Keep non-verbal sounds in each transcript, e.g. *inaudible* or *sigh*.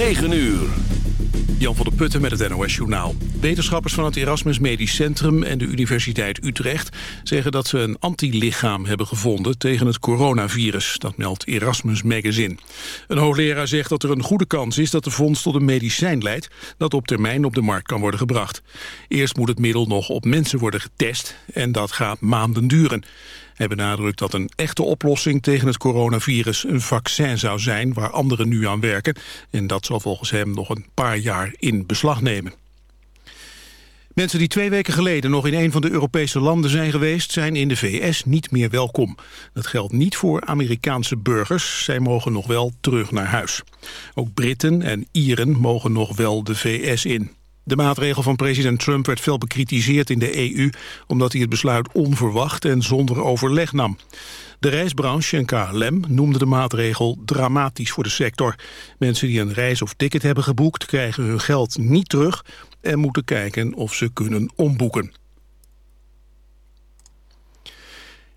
9 uur. Jan van der Putten met het NOS-journaal. Wetenschappers van het Erasmus Medisch Centrum en de Universiteit Utrecht... zeggen dat ze een antilichaam hebben gevonden tegen het coronavirus. Dat meldt Erasmus Magazine. Een hoogleraar zegt dat er een goede kans is dat de vondst tot een medicijn leidt... dat op termijn op de markt kan worden gebracht. Eerst moet het middel nog op mensen worden getest en dat gaat maanden duren. Hij benadrukt dat een echte oplossing tegen het coronavirus een vaccin zou zijn waar anderen nu aan werken. En dat zal volgens hem nog een paar jaar in beslag nemen. Mensen die twee weken geleden nog in een van de Europese landen zijn geweest... zijn in de VS niet meer welkom. Dat geldt niet voor Amerikaanse burgers. Zij mogen nog wel terug naar huis. Ook Britten en Ieren mogen nog wel de VS in. De maatregel van president Trump werd veel bekritiseerd in de EU... omdat hij het besluit onverwacht en zonder overleg nam. De reisbranche en KLM noemden de maatregel dramatisch voor de sector. Mensen die een reis of ticket hebben geboekt... krijgen hun geld niet terug en moeten kijken of ze kunnen omboeken.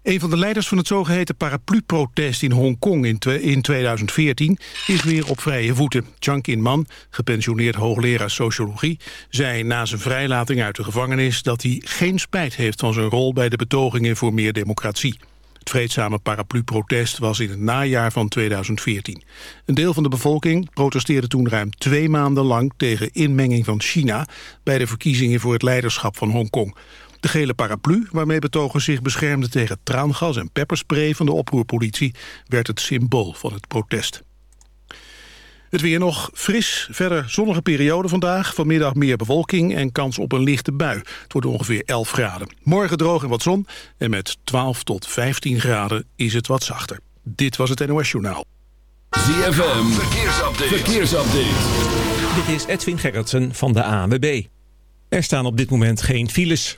Een van de leiders van het zogeheten paraplu-protest in Hongkong in, in 2014 is weer op vrije voeten. Chiang In-man, gepensioneerd hoogleraar sociologie, zei na zijn vrijlating uit de gevangenis dat hij geen spijt heeft van zijn rol bij de betogingen voor meer democratie. Het vreedzame paraplu-protest was in het najaar van 2014. Een deel van de bevolking protesteerde toen ruim twee maanden lang tegen inmenging van China bij de verkiezingen voor het leiderschap van Hongkong. De gele paraplu, waarmee betogers zich beschermden tegen traangas en pepperspray van de oproerpolitie, werd het symbool van het protest. Het weer nog fris, verder zonnige periode vandaag. Vanmiddag meer bewolking en kans op een lichte bui. Het wordt ongeveer 11 graden. Morgen droog en wat zon. En met 12 tot 15 graden is het wat zachter. Dit was het NOS Journaal. ZFM, verkeersupdate. verkeersupdate. Dit is Edwin Gerritsen van de ANWB. Er staan op dit moment geen files.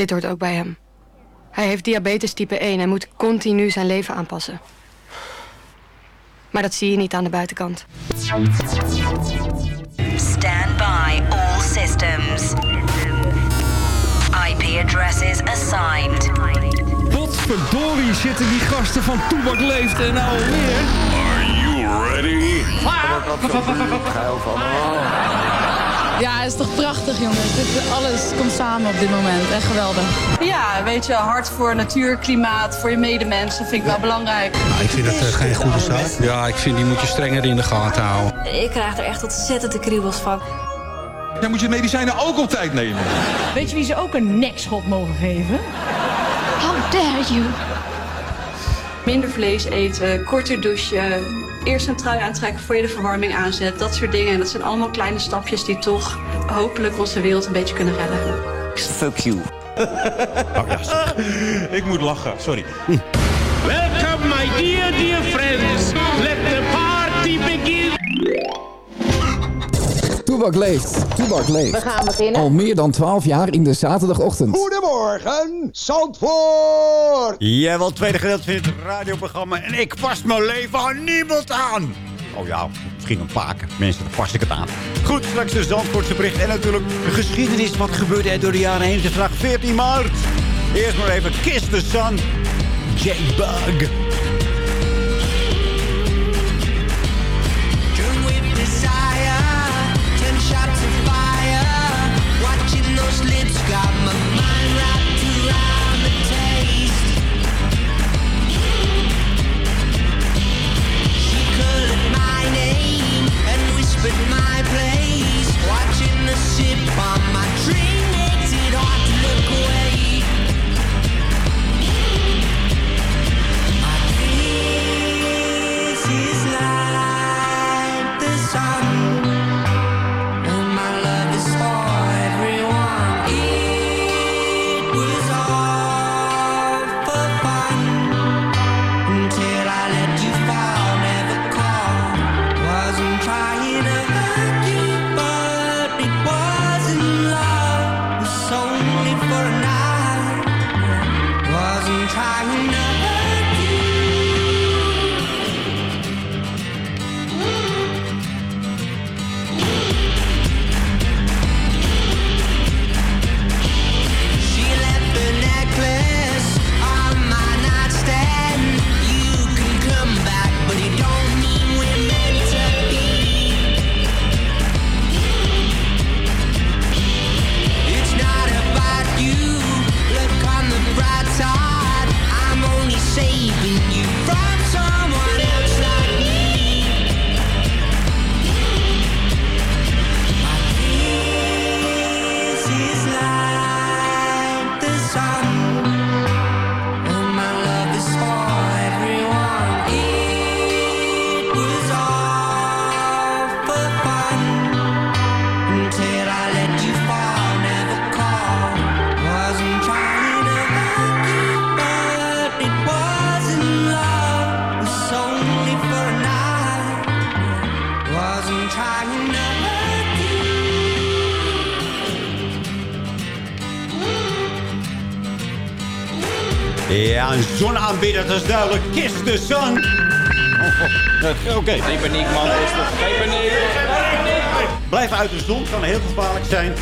Dit hoort ook bij hem. Hij heeft diabetes type 1 en moet continu zijn leven aanpassen. Maar dat zie je niet aan de buitenkant. Stand by all systems. IP addresses assigned. Potverdorie zitten die gasten van Toebak Leeft en nou alweer. Are you ready? Ja, het is toch prachtig, jongens. Dit, alles komt samen op dit moment. Echt geweldig. Ja, weet je, hard voor natuur, klimaat, voor je medemensen vind ik wel belangrijk. Nou, ik vind dat uh, geen goede zaak. Ja, ik vind die moet je strenger in de gaten houden. Ik krijg er echt ontzettend de kriebels van. Ja, moet je medicijnen ook op tijd nemen. Weet je wie ze ook een nekschot mogen geven? How dare you? Minder vlees eten, korter douchen, eerst een trui aantrekken voor je de verwarming aanzet. Dat soort dingen. En dat zijn allemaal kleine stapjes die toch hopelijk onze wereld een beetje kunnen redden. Fuck you. Oh ja, *laughs* ik moet lachen, sorry. Welcome, my dear, dear friends. Let the party begin. Toebak leeft. Toebak leeft. We gaan beginnen. Al meer dan 12 jaar in de zaterdagochtend. Goedemorgen, Zandvoort! Jij wel het tweede gedeelte van het radioprogramma en ik pas mijn leven aan niemand aan. Oh ja, misschien een paar mensen, dan pas ik het aan. Goed, straks de Zandvoortse bericht en natuurlijk de geschiedenis. Wat gebeurde er door de jaren heen? Is vandaag 14 maart. Eerst maar even Kiss the Sun. J-Bug. Ja, een zonaanbidder, dat is duidelijk. Kiss the sun. Oh, *laughs* Oké. Geen paniek, man. Geen paniek. Blijf uit de zon, kan heel gevaarlijk zijn.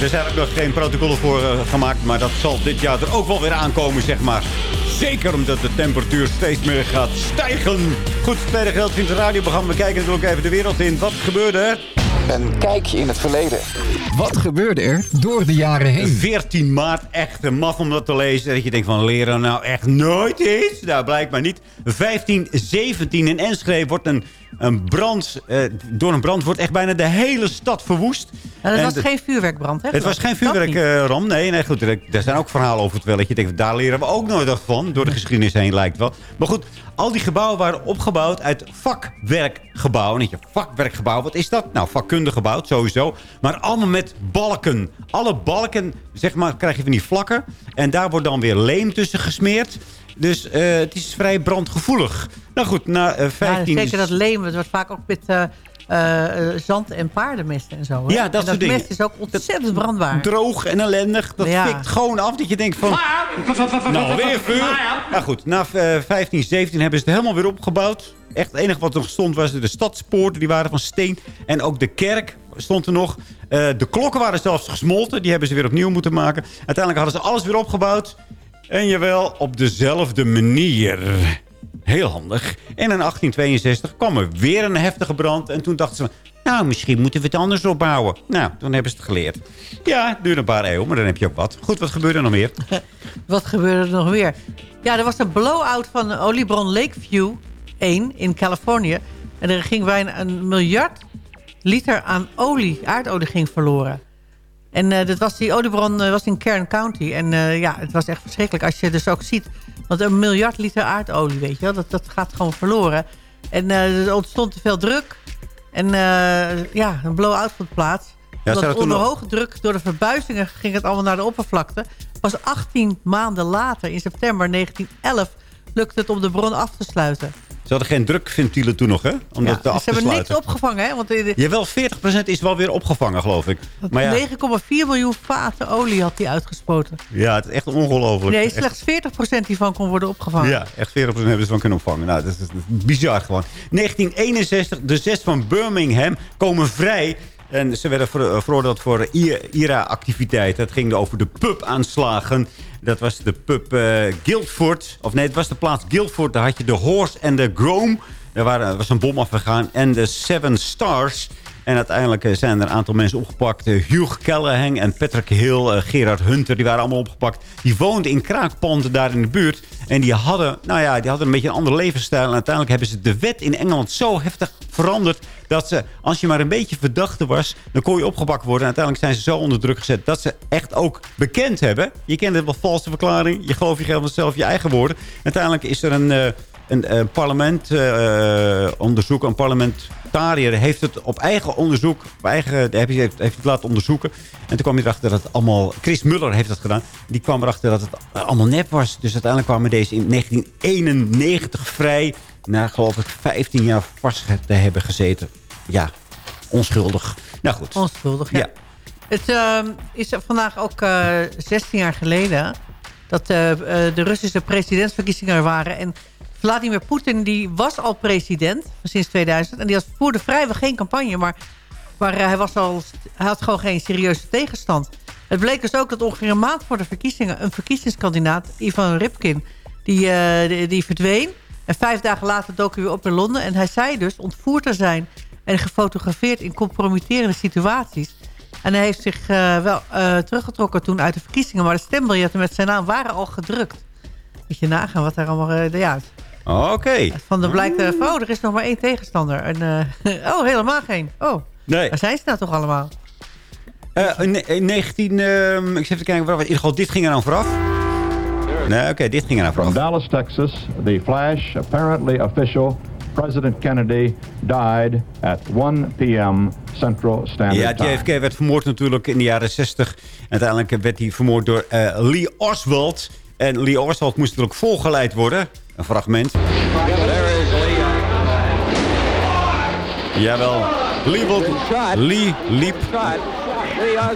Er zijn ook nog geen protocollen voor eh, gemaakt, maar dat zal dit jaar er ook wel weer aankomen, zeg maar. Zeker omdat de temperatuur steeds meer gaat stijgen. Goed, tweede geld in het radioprogramma. We kijken natuurlijk even de wereld in. Wat gebeurde er? Een kijkje in het verleden. Wat gebeurde er door de jaren heen? 14 maart, echt een maf om dat te lezen. Dat je denkt van, leren nou echt nooit iets? Nou, blijkbaar niet. 1517 in Enschede wordt een, een brand... eh, door een brand wordt echt bijna de hele stad verwoest. Het En was de- geen vuurwerkbrand, hè? Het was geen vuurwerkram. nee, nee, goed. Er er zijn ook verhalen over het wel. Dat je denkt, daar leren we ook nooit van. Door de geschiedenis heen lijkt wel. Maar goed, al die gebouwen waren opgebouwd uit vakwerkgebouwen. Niet je vakwerkgebouw, wat is dat? Nou, vakkundig gebouwd, sowieso. Maar allemaal met balken. Alle balken, zeg maar, krijg je van die vlakken. En daar wordt dan weer leem tussen gesmeerd. Dus eh, het is vrij brandgevoelig. Nou goed, na eh, 15... Ja, zeker dat leem. Het wordt vaak ook met eh, eh, eh, zand en paardenmest en zo. Hè? Ja, dat en soort dat mest is ook ontzettend brandbaar. droog en ellendig. Dat Ja. fikt gewoon af. Dat je denkt van... Nou, weer vuur. Nou goed, na eh, 15, 17 hebben ze het helemaal weer opgebouwd. Echt het enige wat er nog stond was de stadspoorten. Die waren van steen. En ook de kerk stond er nog. Eh, de klokken waren zelfs gesmolten. Die hebben ze weer opnieuw moeten maken. Uiteindelijk hadden ze alles weer opgebouwd. En jawel, op dezelfde manier. Heel handig. En in 1862 kwam er weer een heftige brand. En toen dachten ze... Nou, misschien moeten we het anders opbouwen. Nou, toen hebben ze het geleerd. Ja, het duurde een paar eeuwen, maar dan heb je ook wat. Goed, wat gebeurde er nog meer? *laughs* Wat gebeurde er nog weer? Ja, er was een blow-out van de oliebron Lakeview 1 in Californië. En er ging bijna een miljard liter aan olie, aardolie ging verloren. En eh, dat was, die oliebron eh, was in Kern County. En eh, ja, het was echt verschrikkelijk. Als je dus ook ziet, want een miljard liter aardolie, weet je wel, dat, dat gaat gewoon verloren. En er ontstond te veel druk. En ja, een blow-out vond plaats. zou Omdat onder nog- hoge druk door de verbuizingen ging het allemaal naar de oppervlakte. Pas 18 maanden later, in september 1911, lukte het om de bron af te sluiten. Ze hadden geen drukventielen toen nog, hè? Om Ja, dat af ze te hebben niks opgevangen, hè? Want de- Jawel, 40% is wel weer opgevangen, geloof ik. Maar ja, 9,4 miljoen vaten olie had hij uitgespoten. ja het is echt ongelooflijk. Nee, Echt- slechts 40% hiervan kon worden opgevangen. Ja, echt 40% hebben ze van kunnen opvangen. Nou, dat is, dat is bizar gewoon. 1961, de zes van Birmingham komen vrij. En ze werden ver- veroordeeld voor I- IRA-activiteiten. Het ging over de pub-aanslagen. Dat was de pub eh, Guildford. Of nee, het was de plaats Guildford. Daar had je de Horse en de Groom. Daar waren, was een bom afgegaan. En de Seven Stars. En uiteindelijk eh, zijn er een aantal mensen opgepakt. Eh, Hugh Callahan en Patrick Hill, eh, Gerard Hunter, die waren allemaal opgepakt. Die woonden in kraakpanden daar in de buurt. En die hadden, nou ja, die hadden een beetje een andere levensstijl. En uiteindelijk hebben ze de wet in Engeland zo heftig veranderd... dat ze, als je maar een beetje verdachte was... dan kon je opgepakt worden. En uiteindelijk zijn ze zo onder druk gezet... dat ze echt ook bekend hebben. Je kent het wel, valse verklaring. Je gelooft je helemaal zelf je eigen woorden. Uiteindelijk is er een... eh, een eh, parlement eh, onderzoek, een parlementariër heeft het op eigen onderzoek, op eigen, heeft, heeft, het laten onderzoeken. En toen kwam hij erachter dat het allemaal, Chris Muller heeft dat gedaan. Die kwam erachter dat het allemaal nep was. Dus uiteindelijk kwamen deze in 1991 vrij. Na geloof ik 15 jaar vast te hebben gezeten. Ja, onschuldig. Nou goed. Onschuldig, ja. Ja. Het ehm, is vandaag ook eh 16 jaar geleden... dat eh, eh, de Russische presidentsverkiezingen er waren. En Vladimir Poetin die was al president sinds 2000. En die had, voerde vrijwel geen campagne. Maar, maar eh, hij, was al, hij had gewoon geen serieuze tegenstand. Het bleek dus ook dat ongeveer een maand voor de verkiezingen... een verkiezingskandidaat, Ivan Ripkin, die, eh, die, die verdween. En vijf dagen later dook hij weer op in Londen. En hij zei dus ontvoerd te zijn en gefotografeerd in compromitterende situaties. En hij heeft zich eh, wel eh, teruggetrokken toen uit de verkiezingen. Maar de stembiljetten met zijn naam waren al gedrukt. Moet je nagaan wat daar allemaal... eh, ja, Oké. van de blijkt... van, oh, er is nog maar één tegenstander. En, *laughs* oh, helemaal geen. Oh, Nee. waar zijn ze nou toch allemaal? In, in 19... ehm, ik zit even kijken. In ieder geval, dit ging er dan vooraf. Nee, oké, dit ging er dan vooraf. From Dallas, Texas, the flash, apparently official, President Kennedy died at 1 p.m. Central Standard Ja, Time. JFK werd vermoord natuurlijk in de jaren 60. Uiteindelijk werd hij vermoord door eh, Lee Oswald. En Lee Oswald moest natuurlijk volgeleid worden. Een fragment. Jawel. Lee, wil- Lee liep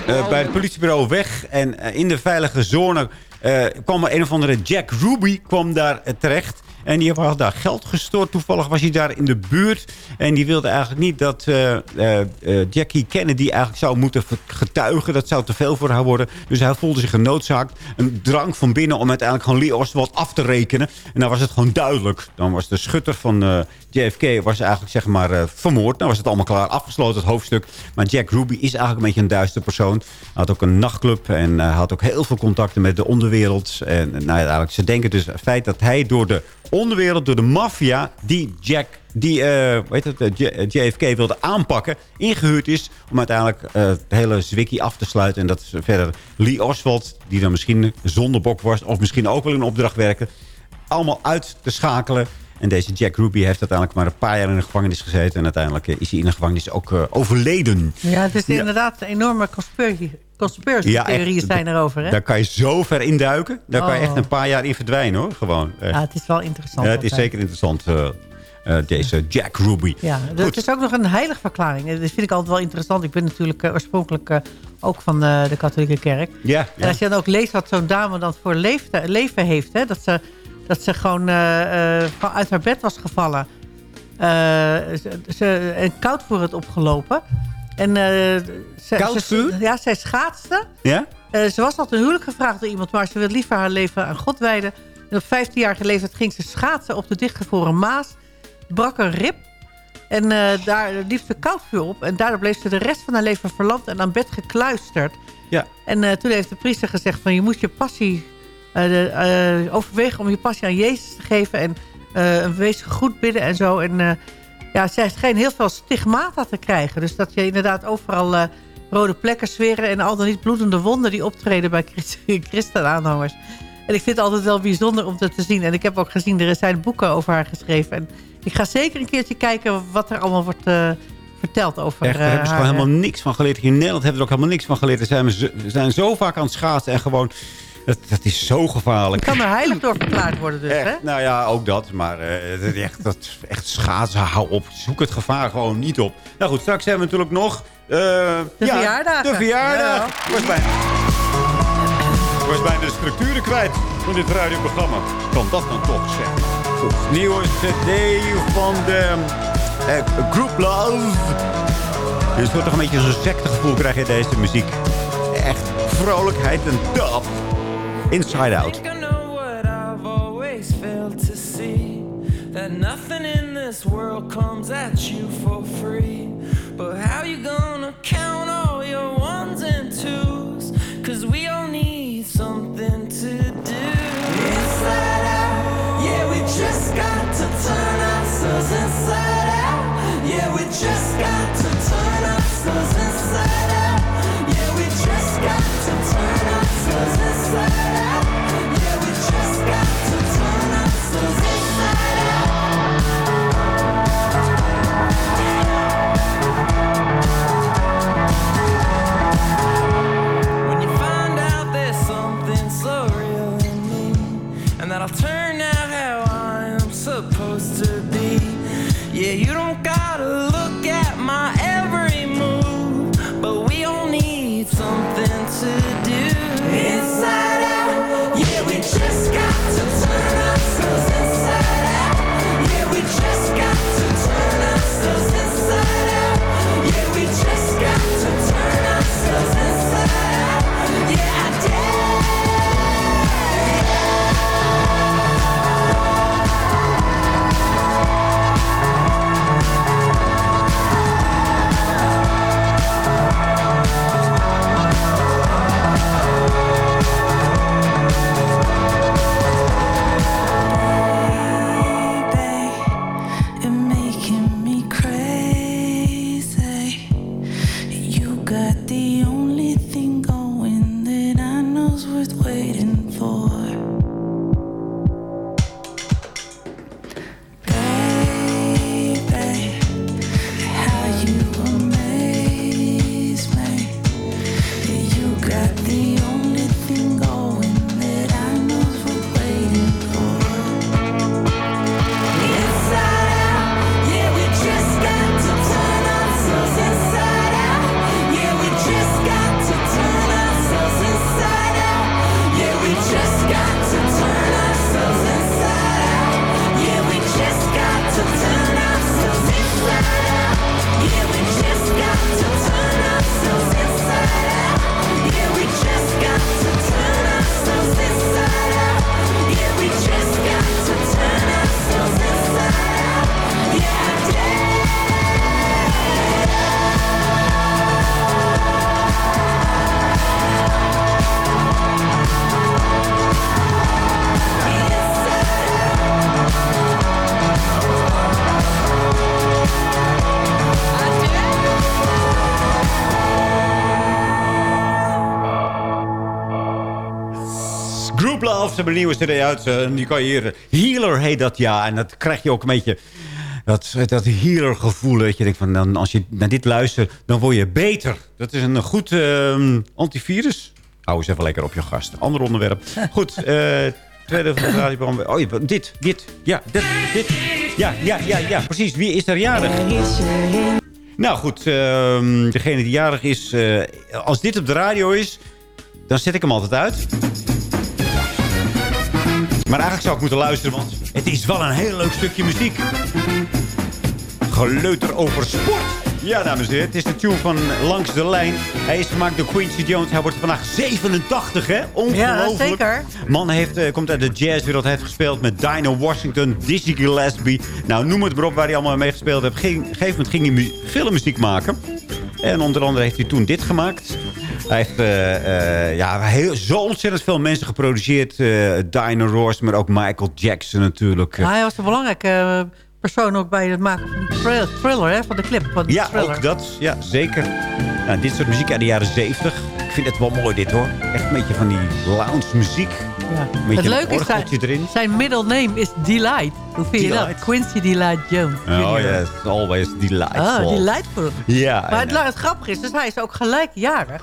eh, bij het politiebureau weg. En eh, in de veilige zone kwam er een of andere Jack Ruby kwam daar eh, terecht. En die had daar geld gestort. Toevallig was hij daar in de buurt. En die wilde eigenlijk niet dat eh, eh, Jackie Kennedy eigenlijk zou moeten getuigen. Dat zou te veel voor haar worden. Dus hij voelde zich genoodzaakt. Een drang van binnen om uiteindelijk gewoon Lee Oswald af te rekenen. En dan was het gewoon duidelijk. Dan was de schutter van JFK was eigenlijk zeg maar vermoord. Dan was het allemaal klaar. Afgesloten het hoofdstuk. Maar Jack Ruby is eigenlijk een beetje een duister persoon. Hij had ook een nachtclub. En had ook heel veel contacten met de onderwereld. En nou ja, eigenlijk, ze denken dus het feit dat hij door de onderwereld, door de maffia... die Jack, die eh, weet het, eh, J- eh, JFK wilde aanpakken... ingehuurd is om uiteindelijk eh, het hele zwikkie af te sluiten. En dat is verder Lee Oswald, die dan misschien zondebok was... of misschien ook wel in opdracht werken... allemaal uit te schakelen. En deze Jack Ruby heeft uiteindelijk maar een paar jaar in de gevangenis gezeten. En uiteindelijk eh, is hij in de gevangenis ook eh, overleden. Ja, het is Ja. inderdaad een enorme conspiracy, conspiracy echt. theorieën zijn erover. Hè? Daar kan je zo ver induiken. Daar kan je Oh. echt een paar jaar in verdwijnen hoor. Gewoon. echt. Ja, het is wel interessant. Ja, het is altijd. zeker interessant. eh, eh, deze Jack Ruby. Ja, het is ook nog een heilig verklaring. Dat vind ik altijd wel interessant. Ik ben natuurlijk eh, oorspronkelijk eh, ook van eh, de katholieke kerk. Ja, En als je dan ook leest wat zo'n dame dan voor leven heeft... Hè, dat, ze, dat ze gewoon eh, eh, van uit haar bed was gevallen. Eh, ze, en koudvoer had opgelopen. En, eh, ze, ja, zij schaatste. Ja? Eh, ze was al ten huwelijk gevraagd door iemand... maar ze wil liever haar leven aan God wijden. En op 15-jarige leeftijd ging ze schaatsen op de dichtgevroren Maas. Brak een rib. En eh, daar liep ze koudvuur op. En daardoor bleef ze de rest van haar leven verlamd en aan bed gekluisterd. Ja. En toen heeft de priester gezegd van je moet je passie overwegen om je passie aan Jezus te geven. En een wees goed bidden en zo. En ja, zij scheen heel veel stigmata te krijgen. Dus dat je inderdaad overal eh, rode plekken zweren en al dan niet bloedende wonden die optreden bij Christ- *laughs* christenaanhangers. En ik vind het altijd wel bijzonder om dat te zien. En ik heb ook gezien, er zijn boeken over haar geschreven. En ik ga zeker een keertje kijken wat er allemaal wordt eh, vertelt over Echt, daar eh, hebben ze haar, gewoon helemaal niks van geleerd. Hier in Nederland hebben er ook helemaal niks van geleerd. Er zijn zijn zo vaak aan het schaatsen en gewoon... Dat, dat is zo gevaarlijk. kan er heilig door verklaard worden dus, hè? Echt, nou ja, ook dat. Maar eh, het echt, dat, echt schaatsen, hou op. Zoek het gevaar gewoon niet op. Nou goed, straks hebben we natuurlijk nog... eh, De ja, verjaardagen. De verjaardag. Ja. Was bijna, was bijna de structuren kwijt van dit radioprogramma. Kan dat dan toch zeggen? Goed, nieuwe cd van de eh, Group Love. Je soort toch een beetje zo'n sectegevoel krijg je deze muziek. Echt vrolijkheid en dap. Inside Out. Nothing in this world comes at you for free. But how you gonna count all your ones and twos? Cause we all need something to do. Inside out, yeah, we just got to turn ourselves inside out. Yeah, we just got hebben een nieuwe cd uit. eh, En die kan je hier... Healer heet dat, ja. En dat krijg je ook een beetje... Dat, dat healer gevoel. Dat je denkt van, dan, als je naar dit luistert, dan word je beter. Dat is een goed ehm, antivirus. Hou eens even lekker op je gast. Ander onderwerp. *laughs* Goed, eh tweede van het radioprogramma. Oh, dit, dit, ja, dit, dit. Ja, ja, ja, ja, precies. Wie is er jarig? Nou goed, ehm, degene die jarig is... eh, als dit op de radio is, dan zet ik hem altijd uit. Maar eigenlijk zou ik moeten luisteren, want het is wel een heel leuk stukje muziek. Geleuter over sport. Ja, dames en heren, het is de tune van Langs de Lijn. Hij is gemaakt door Quincy Jones. Hij wordt vandaag 87, hè? Ongelooflijk. Ja, zeker. Man heeft, eh, komt uit de jazzwereld. Hij heeft gespeeld met Dino Washington, Dizzy Gillespie. Nou, noem het maar op waar hij allemaal mee gespeeld heeft. Op een gegeven moment ging hij mu- filmmuziek maken. En onder andere heeft hij toen dit gemaakt. Hij heeft eh, ja, heel, zo ontzettend veel mensen geproduceerd. eh Dino Roars, maar ook Michael Jackson natuurlijk. Hij was een belangrijke eh, persoon ook bij het maken van de thriller, hè, van de clip. Van de Ja, thriller. ook dat. Ja, zeker. Nou, dit soort muziek uit de jaren 70. Ik vind het wel mooi dit hoor. Echt een beetje van die lounge muziek. Met Het leuke is, zijn, erin. zijn middle name is Delight. Hoe vind je dat? Quincy Delight Jones. Oh yes, always delightful. Ah, delightful. Ja. Maar het, het grappige is, dus hij is ook gelijkjarig.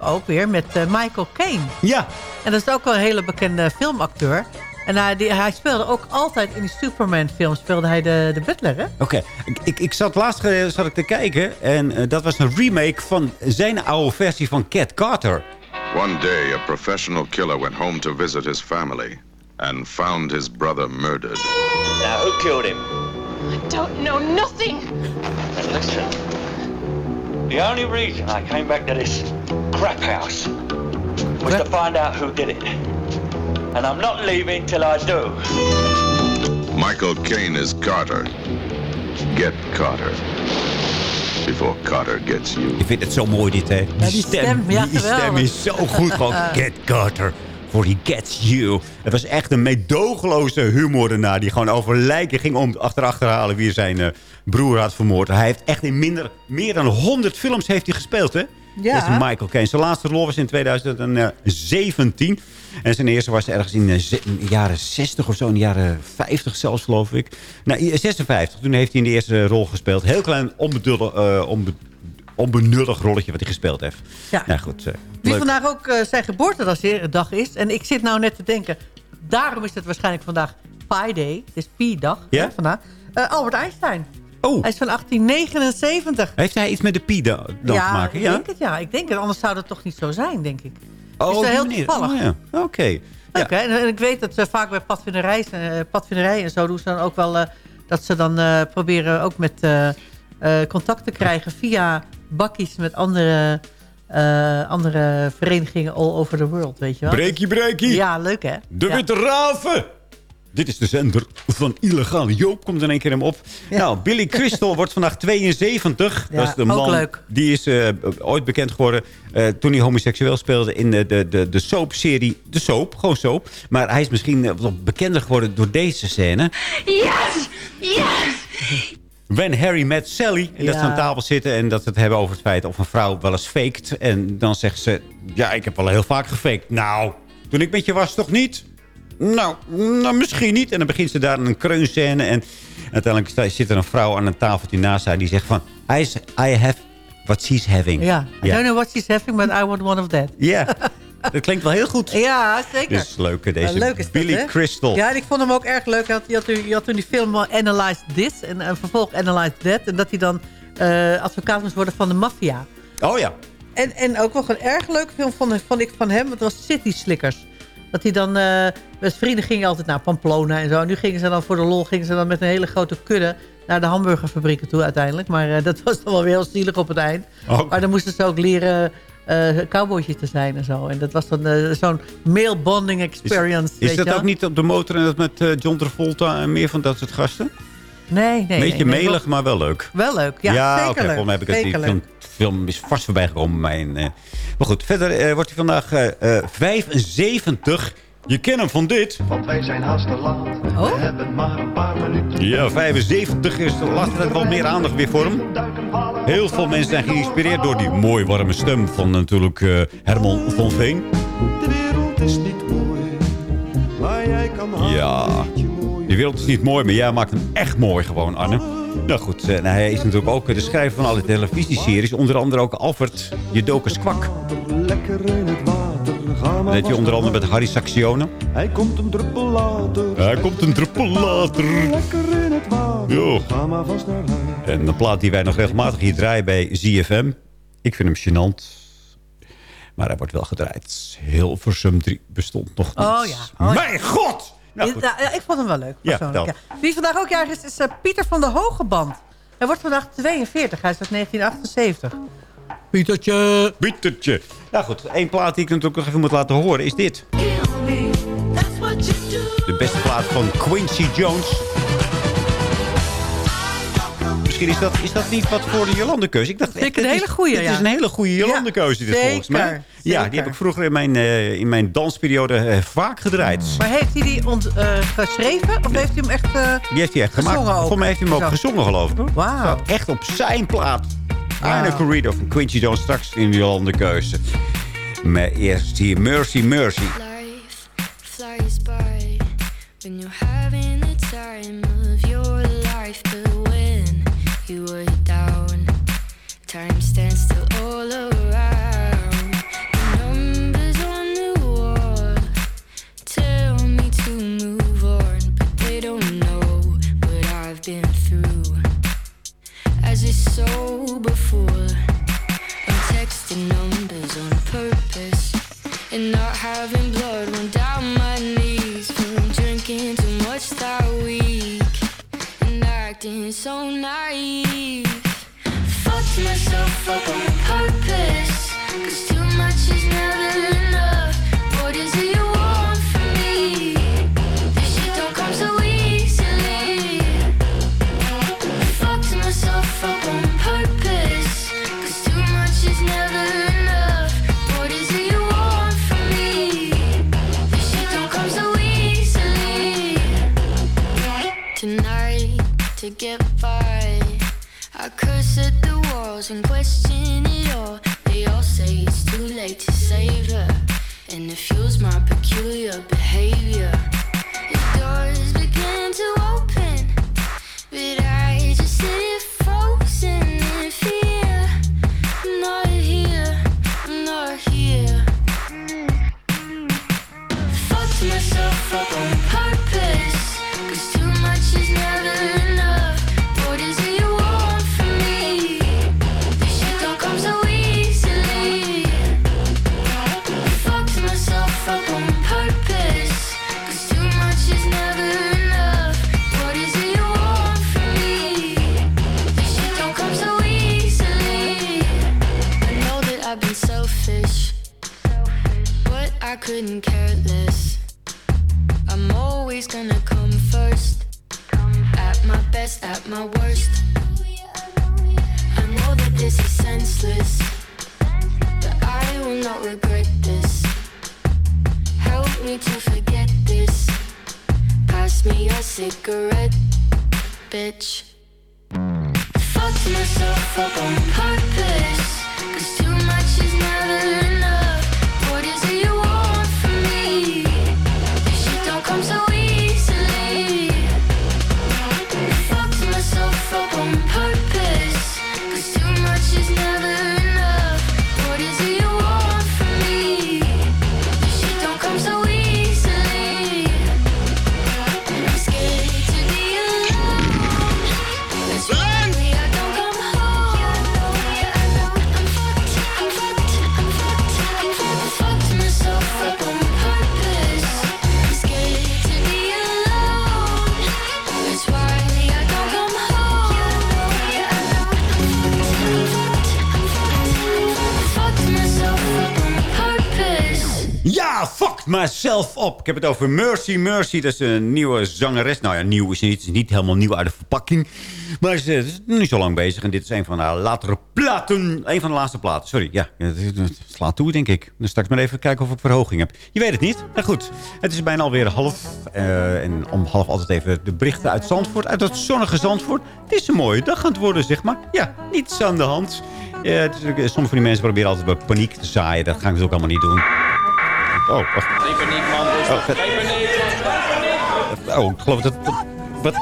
Ook weer met eh, Michael Caine. Ja. En dat is ook wel een hele bekende filmacteur. En hij, die, hij speelde ook altijd in die Superman-film. Speelde hij de, de butler, hè? Oké, ik, ik, ik zat laatst zat ik te kijken en eh, dat was een remake van zijn oude versie van Cat Carter. One day, a professional killer went home to visit his family and found his brother murdered. Now, who killed him? I don't know nothing. Listen, the only reason I came back to this crap house was to find out who did it. And I'm not leaving till I do. Michael Caine is Carter. Get Carter. Before Carter gets you. Ik vind het zo mooi dit, hè? Die, die stem, ja, die stem geweldig. is zo goed. Gewoon, *laughs* get Carter. For he gets you. Het was echt een meedogenloze humor daarna. Die gewoon over lijken ging om achter achterhalen wie zijn eh, broer had vermoord. Hij heeft echt in minder, meer dan 100 films heeft hij gespeeld, hè? Ja. Dat is Michael Caine. Zijn laatste rol was in 2017. En zijn eerste was ergens in de in de jaren 60 of zo. In de jaren 50 zelfs, geloof ik. Nou, i- 56. Toen heeft hij in de eerste rol gespeeld. Heel klein, eh, onbe- onbenullig rolletje wat hij gespeeld heeft. Ja. Nou goed, Wie leuk. vandaag ook eh, zijn geboortedag is. En ik zit nou net te denken... Daarom is het waarschijnlijk vandaag Pi Day. Het is Pi-dag Ja? hè, vandaag. Eh, Albert Einstein. Oh. Hij is van 1879. Heeft hij iets met de Pi da- dan ja, te maken? ik denk het, ja. Ik denk het. Anders zou dat toch niet zo zijn, denk ik. Oh, die heel manier. toevallig. Oh, ja. Oké. En, en ik weet dat ze vaak bij padvinderij, eh, padvinderij en zo doen ze dan ook wel... dat ze dan proberen ook met contact te krijgen via bakkies met andere, eh, andere verenigingen all over the world, weet je wel. Breekie, breekie. Ja, leuk hè? De ja. Witte Raven. Dit is de zender van illegale Joop. Komt in één keer hem op. Nou, Billy Crystal wordt vandaag 72. Ja, dat is de ook man. leuk. Die is eh, ooit bekend geworden eh, toen hij homoseksueel speelde in de, de, de, de soapserie. De Soap, gewoon Soap. Maar hij is misschien wat bekender geworden door deze scène. Yes! Yes! When Harry met Sally. En dat ze aan tafel zitten en dat ze het hebben over het feit of een vrouw wel eens faked. En dan zegt ze, ja, ik heb wel heel vaak gefaked. Nou, toen ik met je was, toch niet? Nou, nou misschien niet. En dan begint ze daar een kreunscène. En uiteindelijk zit er een vrouw aan een tafeltje naast haar. Die zegt van, I, have what she's having. Ja, I don't know what she's having, but I want one of that. Ja, *laughs* *laughs* dat klinkt wel heel goed. Ja, zeker. Dus leuk, hè, deze leuk is dat, Billy? Crystal. Ja, en ik vond hem ook erg leuk. Hij had, hij had, toen- hij had toen die film eh, Analyze This en, en vervolg Analyze That. En dat hij dan eh, advocaat moest worden van de maffia. Oh ja. En, en ook nog een erg leuke film vond, vond ik van hem. Het was City Slickers. Dat hij dan... eh met vrienden gingen altijd naar Pamplona en zo. En nu gingen ze dan voor de lol gingen ze dan met een hele grote kudde... naar de hamburgerfabrieken toe uiteindelijk. Maar eh, *laughs* dat was dan wel weer heel zielig op het eind. Oh. Maar dan moesten ze ook leren eh cowboytje te zijn en zo. En dat was dan eh, zo'n male bonding experience. Is weet dat je ook niet op de motor en dat met eh, John Travolta en meer van dat soort gasten? Nee, nee. Beetje nee, nee, melig, maar wel leuk. Wel leuk, ja, zeker leuk. volgens mij heb ik het Zeker die film, film is vast voorbij gekomen mijn. eh. Maar goed, verder eh, wordt hij vandaag eh, eh, 75. Je kent hem van dit. Want wij zijn haast te laat. Oh? We hebben maar een paar minuten. Ja, 75 is de laatste tijd wel meer aandacht weer voor hem. Heel veel mensen zijn geïnspireerd door die mooie warme stem van natuurlijk eh, Herman van Veen. De wereld is niet mooi. Maar jij kan Ja, die wereld is niet mooi, maar jij maakt hem echt mooi gewoon, Arne. Nou goed, eh, nou, hij is natuurlijk ook de schrijver van alle televisieseries. Onder andere ook Alfred Jodokus Kwak. lekker in Dat deed hij onder andere met Harry Saxione. Hij komt een druppel later. Hij komt een druppel later. Lekker in het water. Jo. Ga maar vast naar huis. En een plaat die wij nog regelmatig hier draaien bij ZFM. Ik vind hem gênant. Maar hij wordt wel gedraaid. Hilversum 3 bestond nog niet. Oh ja. Oh, ja. Mijn god! Nou, goed. Ja, ja, ik vond hem wel leuk. Ja, persoonlijk, ja. Wie vandaag ook jarig is, is eh, Pieter van de Hogeband. Hij wordt vandaag 42. Hij is uit 1978. Pietertje. Pietertje. Nou goed, één plaat die ik natuurlijk nog even moet laten horen is dit. De beste plaat van Quincy Jones. Misschien is dat, is dat niet wat voor de Jolande-keuze. Ik dacht, ik een hele is- goeie, Dit ja. is een hele goede Jolande-keuze dit volgens mij. zeker, Ja, die heb ik vroeger in mijn, eh, in mijn dansperiode eh, vaak gedraaid. Maar heeft hij die ont, eh, geschreven? Of heeft hij hem echt eh, Die heeft hij echt gemaakt. gezongen ook? Volgens mij heeft hij hem ook Zo. gezongen, geloof ik. Wauw. Staat echt op zijn plaat. Arne Wauw. Corrido van Quincy Jones straks in de Jolande-keuze. Maar eerst hier Mercy Mercy. When you're having the time of your life, but when you were down, time stands still and not having blood run down my knees from drinking too much that week and acting so naive. Fucked myself up on purpose, cause too much is never enough. At the walls and question it all. They all say it's too late to save her, and it fuels my peculiar behavior. The doors begin to open, but I just sit here frozen in fear. I'm not here, I'm not here. Fucked myself up up. Ik heb het over Mercy. Mercy, dat is een nieuwe zangeres. Nou ja, nieuw is niet. Is niet helemaal nieuw uit de verpakking. Maar ze is niet zo lang bezig. En dit is een van haar latere platen. Een van de laatste platen. Sorry, ja. Het slaat toe, denk ik. Dan straks maar even kijken of ik verhoging heb. Je weet het niet. Nou goed, het is bijna alweer half. eh, en om half altijd even de berichten uit Zandvoort. Uit dat zonnige Zandvoort. Het is een mooie dag aan het worden, zeg maar. Ja, niets aan de hand. Ja, is, ook- sommige van die mensen proberen altijd bij paniek te zaaien. Dat gaan ze ook allemaal niet doen. Oh, wacht. *laughs* Oh, ik geloof dat... Wat?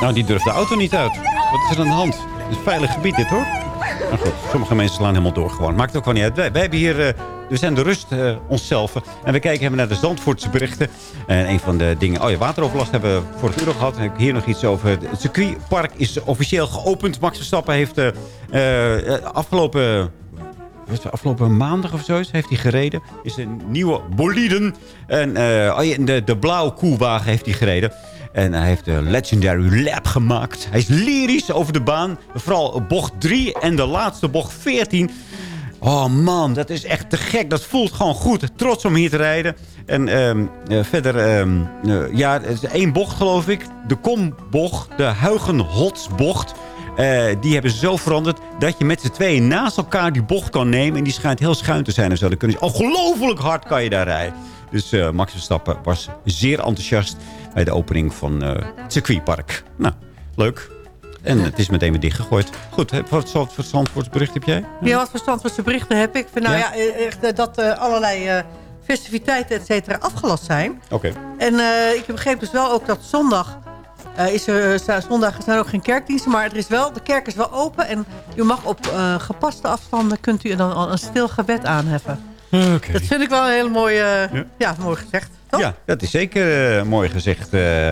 Nou, die durft de auto niet uit. Wat is er aan de hand? Het is een veilig gebied dit, hoor. Maar goed, sommige mensen slaan helemaal door gewoon. Maakt ook gewoon niet uit. Wij, hebben hier... eh, we zijn de rust eh, onszelf. En we kijken even naar de Zandvoortse berichten. En een van de dingen... Oh ja, wateroverlast hebben we vorig uur al gehad. En hier nog iets over. Het circuitpark is officieel geopend. Max Verstappen heeft eh, eh, afgelopen afgelopen maandag of zoiets heeft hij gereden. Is een nieuwe boliden. En eh, oh de, de blauwe koelwagen heeft hij gereden. En hij heeft de Legendary Lap gemaakt. Hij is lyrisch over de baan. Vooral bocht 3 en de laatste bocht 14. Oh man, dat is echt te gek. Dat voelt gewoon goed. Trots om hier te rijden. En ehm, eh, verder, ehm, eh, ja, het is één bocht geloof ik. De kombocht, de Huigenhotsbocht. Eh, die hebben ze zo veranderd dat je met z'n tweeën naast elkaar die bocht kan nemen. En die schijnt heel schuin te zijn en zo. Dan kun je ongelooflijk hard kan je daar rijden. Dus eh, Max Verstappen was zeer enthousiast bij de opening van eh, het circuitpark. Nou, leuk. En het is meteen weer dichtgegooid. Goed, wat voor het bericht heb jij? Ja, wat van zijn berichten heb ik. Nou Ja? ja, echt, dat allerlei festiviteiten, et cetera, afgelast zijn. Oké. En ik begreep dus wel ook dat zondag... eh, is er, sta- zondag zijn ook geen kerkdiensten, maar er is wel, de kerk is wel open. En u mag op eh, gepaste afstanden kunt u dan al een stil gebed aanheffen. Oké. Dat vind ik wel een hele mooie, ja. mooi gezegd. Ja, dat is zeker eh, mooi gezegd. eh.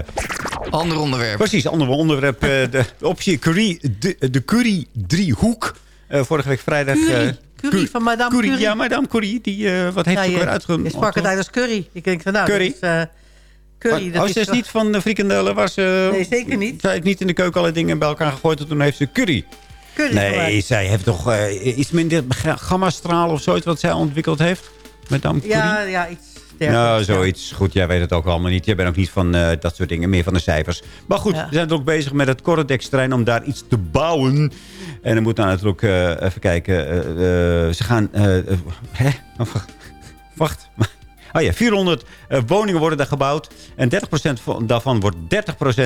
Ander onderwerp. Precies, ander onderwerp. eh, de, optie Curie, de, de Curie-driehoek. Eh, vorige week vrijdag... eh, Curie, Curie van Madame Curie, Curie. Ja, Madame Curie. Die, eh, wat heeft Ja, ze weer uitge... Je sprak het uit als curry. Ik denk van nou, Curry? dat is... eh, curry, Oh, dat oh, is ze is toch- niet van de frikandellen waar ze... Nee, zeker niet. Zij heeft niet in de keuken alle dingen bij elkaar gegooid. En toen heeft ze curry. curry Nee, gemaakt. zij heeft toch eh, iets minder ga- gammastraal of zoiets wat zij ontwikkeld heeft. Madame Curie. Ja, ja, iets Nou, zoiets. Goed, jij weet het ook allemaal niet. Jij bent ook niet van eh, dat soort dingen, meer van de cijfers. Maar goed, Ja. we zijn er ook bezig met het Corredex-terrein om daar iets te bouwen. En dan moet dan natuurlijk eh, even kijken. eh, eh, ze gaan... eh, eh, hè? Oh, wacht. *laughs* Oh ja, 400 eh, woningen worden daar gebouwd. En 30% van, daarvan wordt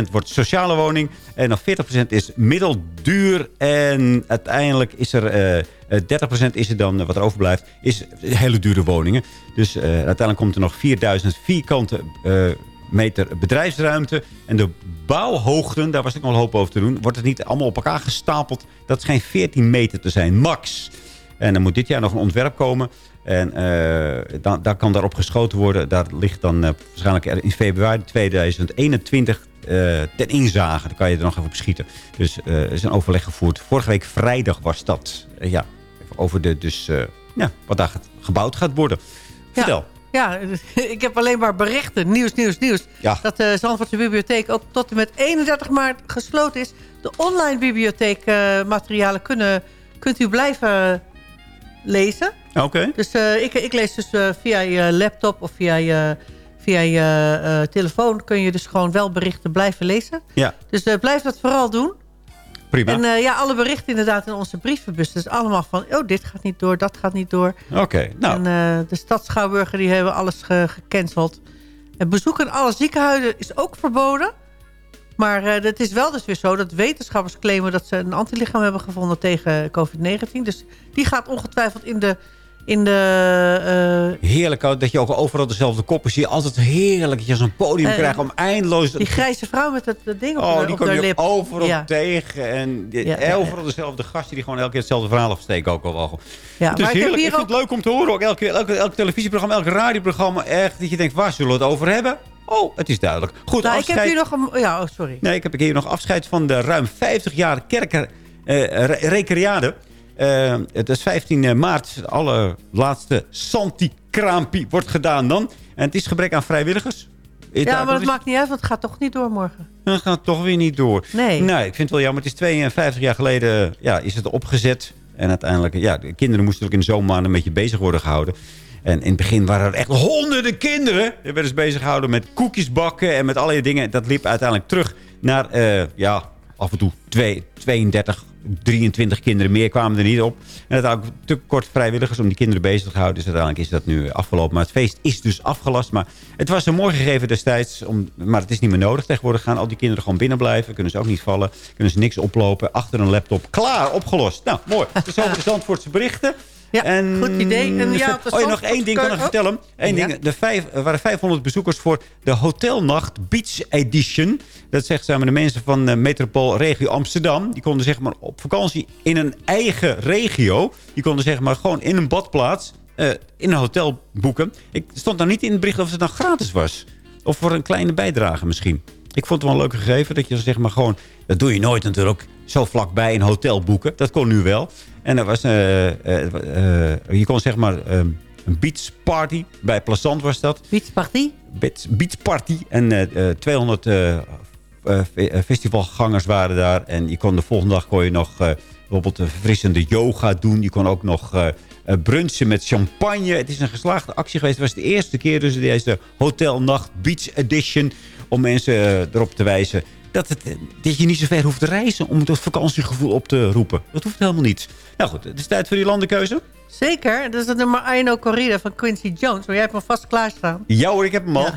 30% wordt sociale woning. En dan 40% is middelduur. En uiteindelijk is er eh, eh, 30% is er dan, eh, wat er overblijft, is hele dure woningen. Dus eh, uiteindelijk komt er nog 4000 vierkante eh, meter bedrijfsruimte. En de bouwhoogten, daar was ik nog een hoop over te doen. Wordt het niet allemaal op elkaar gestapeld. Dat schijnt 14 meter te zijn, max. En dan moet dit jaar nog een ontwerp komen. En eh, dan, daar kan daarop geschoten worden. Daar ligt dan eh, waarschijnlijk in februari 2021 eh, ten inzage. Dan kan je er nog even op schieten. Dus er is een overleg gevoerd. Vorige week vrijdag was dat. Ja, over de, dus, ja, wat daar gebouwd gaat worden. Vertel. Ja, *laughs* ik heb alleen maar berichten. Nieuws, nieuws, nieuws. Ja. Dat de Zandvoortse bibliotheek ook tot en met 31 maart gesloten is. De online bibliotheekmaterialen kunnen kunt u blijven lezen. Oké. Dus eh, ik, ik lees dus eh, via je laptop of via je, via je eh, telefoon... kun je dus gewoon wel berichten blijven lezen. Ja, Dus blijf dat vooral doen. prima. En ja, alle berichten inderdaad in onze brievenbus. Dus allemaal van, oh, dit gaat niet door, dat gaat niet door. Oké, nou. En de stadschouwburger, die hebben alles ge- gecanceld. Het bezoek aan alle ziekenhuizen is ook verboden. Maar eh, het is wel dus weer zo dat wetenschappers claimen... dat ze een antilichaam hebben gevonden tegen COVID-19. Dus die gaat ongetwijfeld in de... In de eh, Heerlijk dat je ook overal dezelfde koppen ziet. Altijd heerlijk dat je zo'n podium Eh, krijgt om eindeloos... die grijze vrouw met dat, dat ding op, Oh, de, die kom je lip. overal Ja. tegen. En die- Ja, ja, overal dezelfde gasten die gewoon elke keer hetzelfde verhaal afsteken. Ook al wel. Ja, het is maar ik heerlijk. Ik, vind het leuk om te horen. Ook elke, elke, elk televisieprogramma, elk radioprogramma. Echt dat je denkt, waar zullen we het over hebben? Oh, het is duidelijk. Goed, Nou, ik afscheid. heb hier nog een... Ja, oh, sorry. Nee, ik heb hier nog afscheid van de ruim 50 jaar kerker re- recreade. Eh, het is 15 maart. De allerlaatste Santi-kraampie wordt gedaan dan. En het is gebrek aan vrijwilligers. Is Ja, maar dat is- maakt niet uit, want het gaat toch niet door morgen. dat gaat toch weer niet door. Nee. Nee, ik vind het wel jammer. Het is 52 jaar geleden ja, is het opgezet. En uiteindelijk, ja, de kinderen moesten ook in de zomermaanden een beetje bezig worden gehouden. En in het begin waren er echt honderden kinderen. Die werden ze bezig gehouden met koekjes bakken en met allerlei dingen. Dat liep uiteindelijk terug naar, eh, ja, af en toe twee, 32, 23 kinderen meer kwamen er niet op. En het had ook te kort vrijwilligers om die kinderen bezig te houden. Dus uiteindelijk is dat nu afgelopen. Maar het feest is dus afgelast. Maar het was een mooi gegeven destijds. Om, maar het is niet meer nodig. Tegenwoordig gaan al die kinderen gewoon binnen blijven. Kunnen ze ook niet vallen. Kunnen ze niks oplopen. Achter een laptop. Klaar, opgelost. Nou, mooi. Dus over de Zandvoortse berichten. Ja, en, goed idee. En *laughs* ja, oh, ja, nog Zandvoortse één ding kan ik vertellen. Eén Ja. ding. De vijf, er waren 500 bezoekers voor de Hotelnacht Beach Edition. Dat zegt samen de mensen van uh, Metropool Regio Amsterdam. Die konden zeg maar op vakantie in een eigen regio. Die konden zeg maar gewoon in een badplaats eh, in een hotel boeken. Ik stond nou niet in het bericht of het dan gratis was. Of voor een kleine bijdrage misschien. Ik vond het wel een leuk gegeven dat je zeg maar gewoon... Dat doe je nooit natuurlijk. Zo vlakbij een hotel boeken. Dat kon nu wel. En er was... eh, eh, eh, je kon zeg maar... eh, een beachparty. Bij Plazant was dat. Beach, beachparty. En eh, eh, 200 eh, eh, fe- eh, festivalgangers waren daar. En je kon de volgende dag kon je nog bijvoorbeeld een verfrissende yoga doen. Je kon ook nog brunchen met champagne. Het is een geslaagde actie geweest. Het was de eerste keer dus deze Hotelnacht Beach Edition. Om mensen erop te wijzen dat, het, eh, dat je niet zo ver hoeft te reizen om het vakantiegevoel op te roepen. Dat hoeft helemaal niet. Nou goed, het is tijd voor die landenkeuze. Zeker. Dat is het nummer Know Corrida van Quincy Jones. Maar jij hebt hem vast klaarstaan. Ja hoor, ik heb hem al.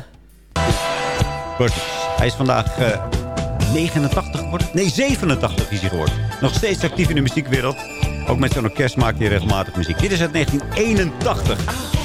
Hij is vandaag eh, 89 geworden. Nee, 87 is hij geworden. Nog steeds actief in de muziekwereld. Ook met zo'n orkest maakt hij regelmatig muziek. Dit is uit 1981.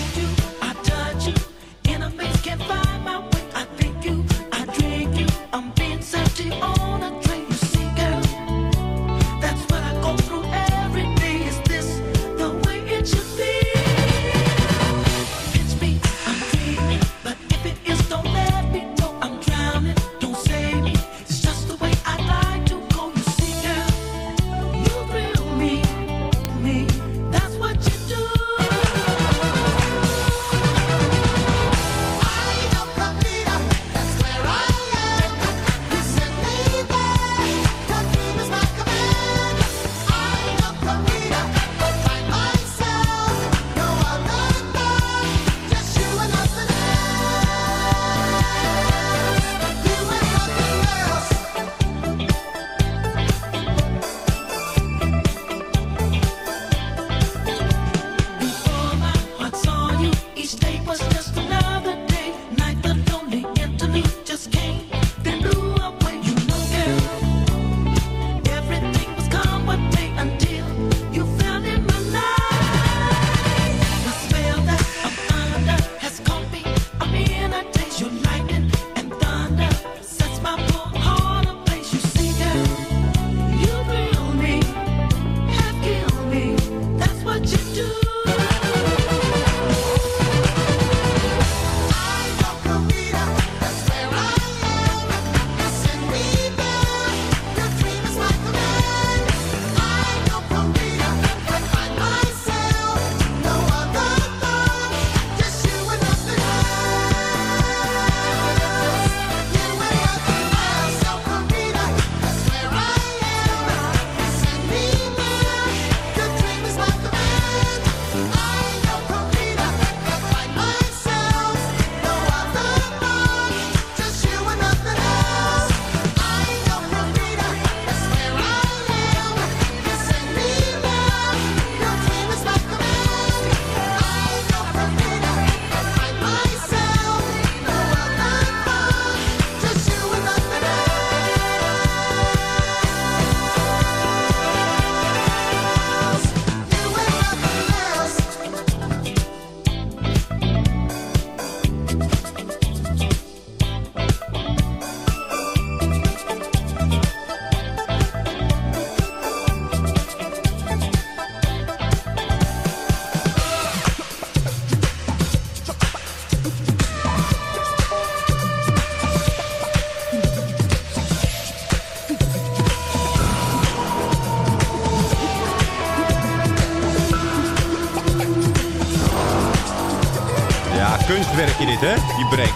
Kunstwerkje dit? Die break.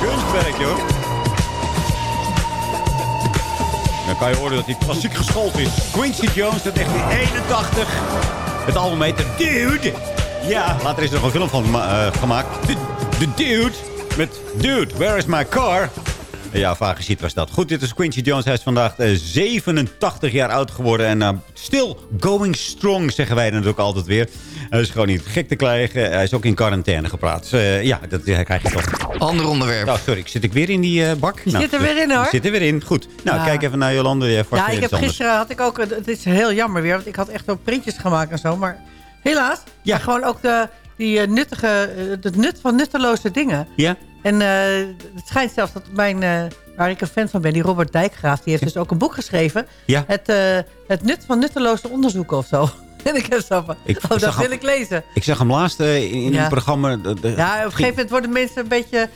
Kunstwerkje, hoor. Dan kan je horen dat hij klassiek geschoold is. Quincy Jones uit 1981. Het album heet The Dude. Ja, later is er nog een film van eh, gemaakt. The, Dude. Met Dude, where is my car? Ja, vage ziet was dat. Goed, dit is Quincy Jones. Hij is vandaag eh, 87 jaar oud geworden. En eh, still going strong, zeggen wij natuurlijk altijd weer. Hij is gewoon niet gek te krijgen. Hij is ook in quarantaine geplaatst. Eh, ja, dat krijg je toch. Ander onderwerp. Oh, sorry, zit ik weer in die eh, bak? Je zit er weer in, hoor. Zit er weer in, goed. Nou, Ja. kijk even naar Jolande. Ja, Ja, ik heb gisteren had ik ook... Het is heel jammer weer, want ik had echt wel printjes gemaakt en zo. Maar helaas. Ja. gewoon ook de, die eh, nuttige... het nut van nutteloze dingen. Ja? En eh, het schijnt zelfs dat mijn... eh, waar ik een fan van ben, die Robert Dijkgraaf... die heeft dus ook een boek geschreven. Ja. Het, eh, het nut van nutteloze onderzoeken of zo. *laughs* En ik heb zo van... Ik oh, dat wil hem- ik lezen. Ik zag hem laatst in, in Ja. een programma. de- de- Ja, op een gegeven moment worden mensen een beetje...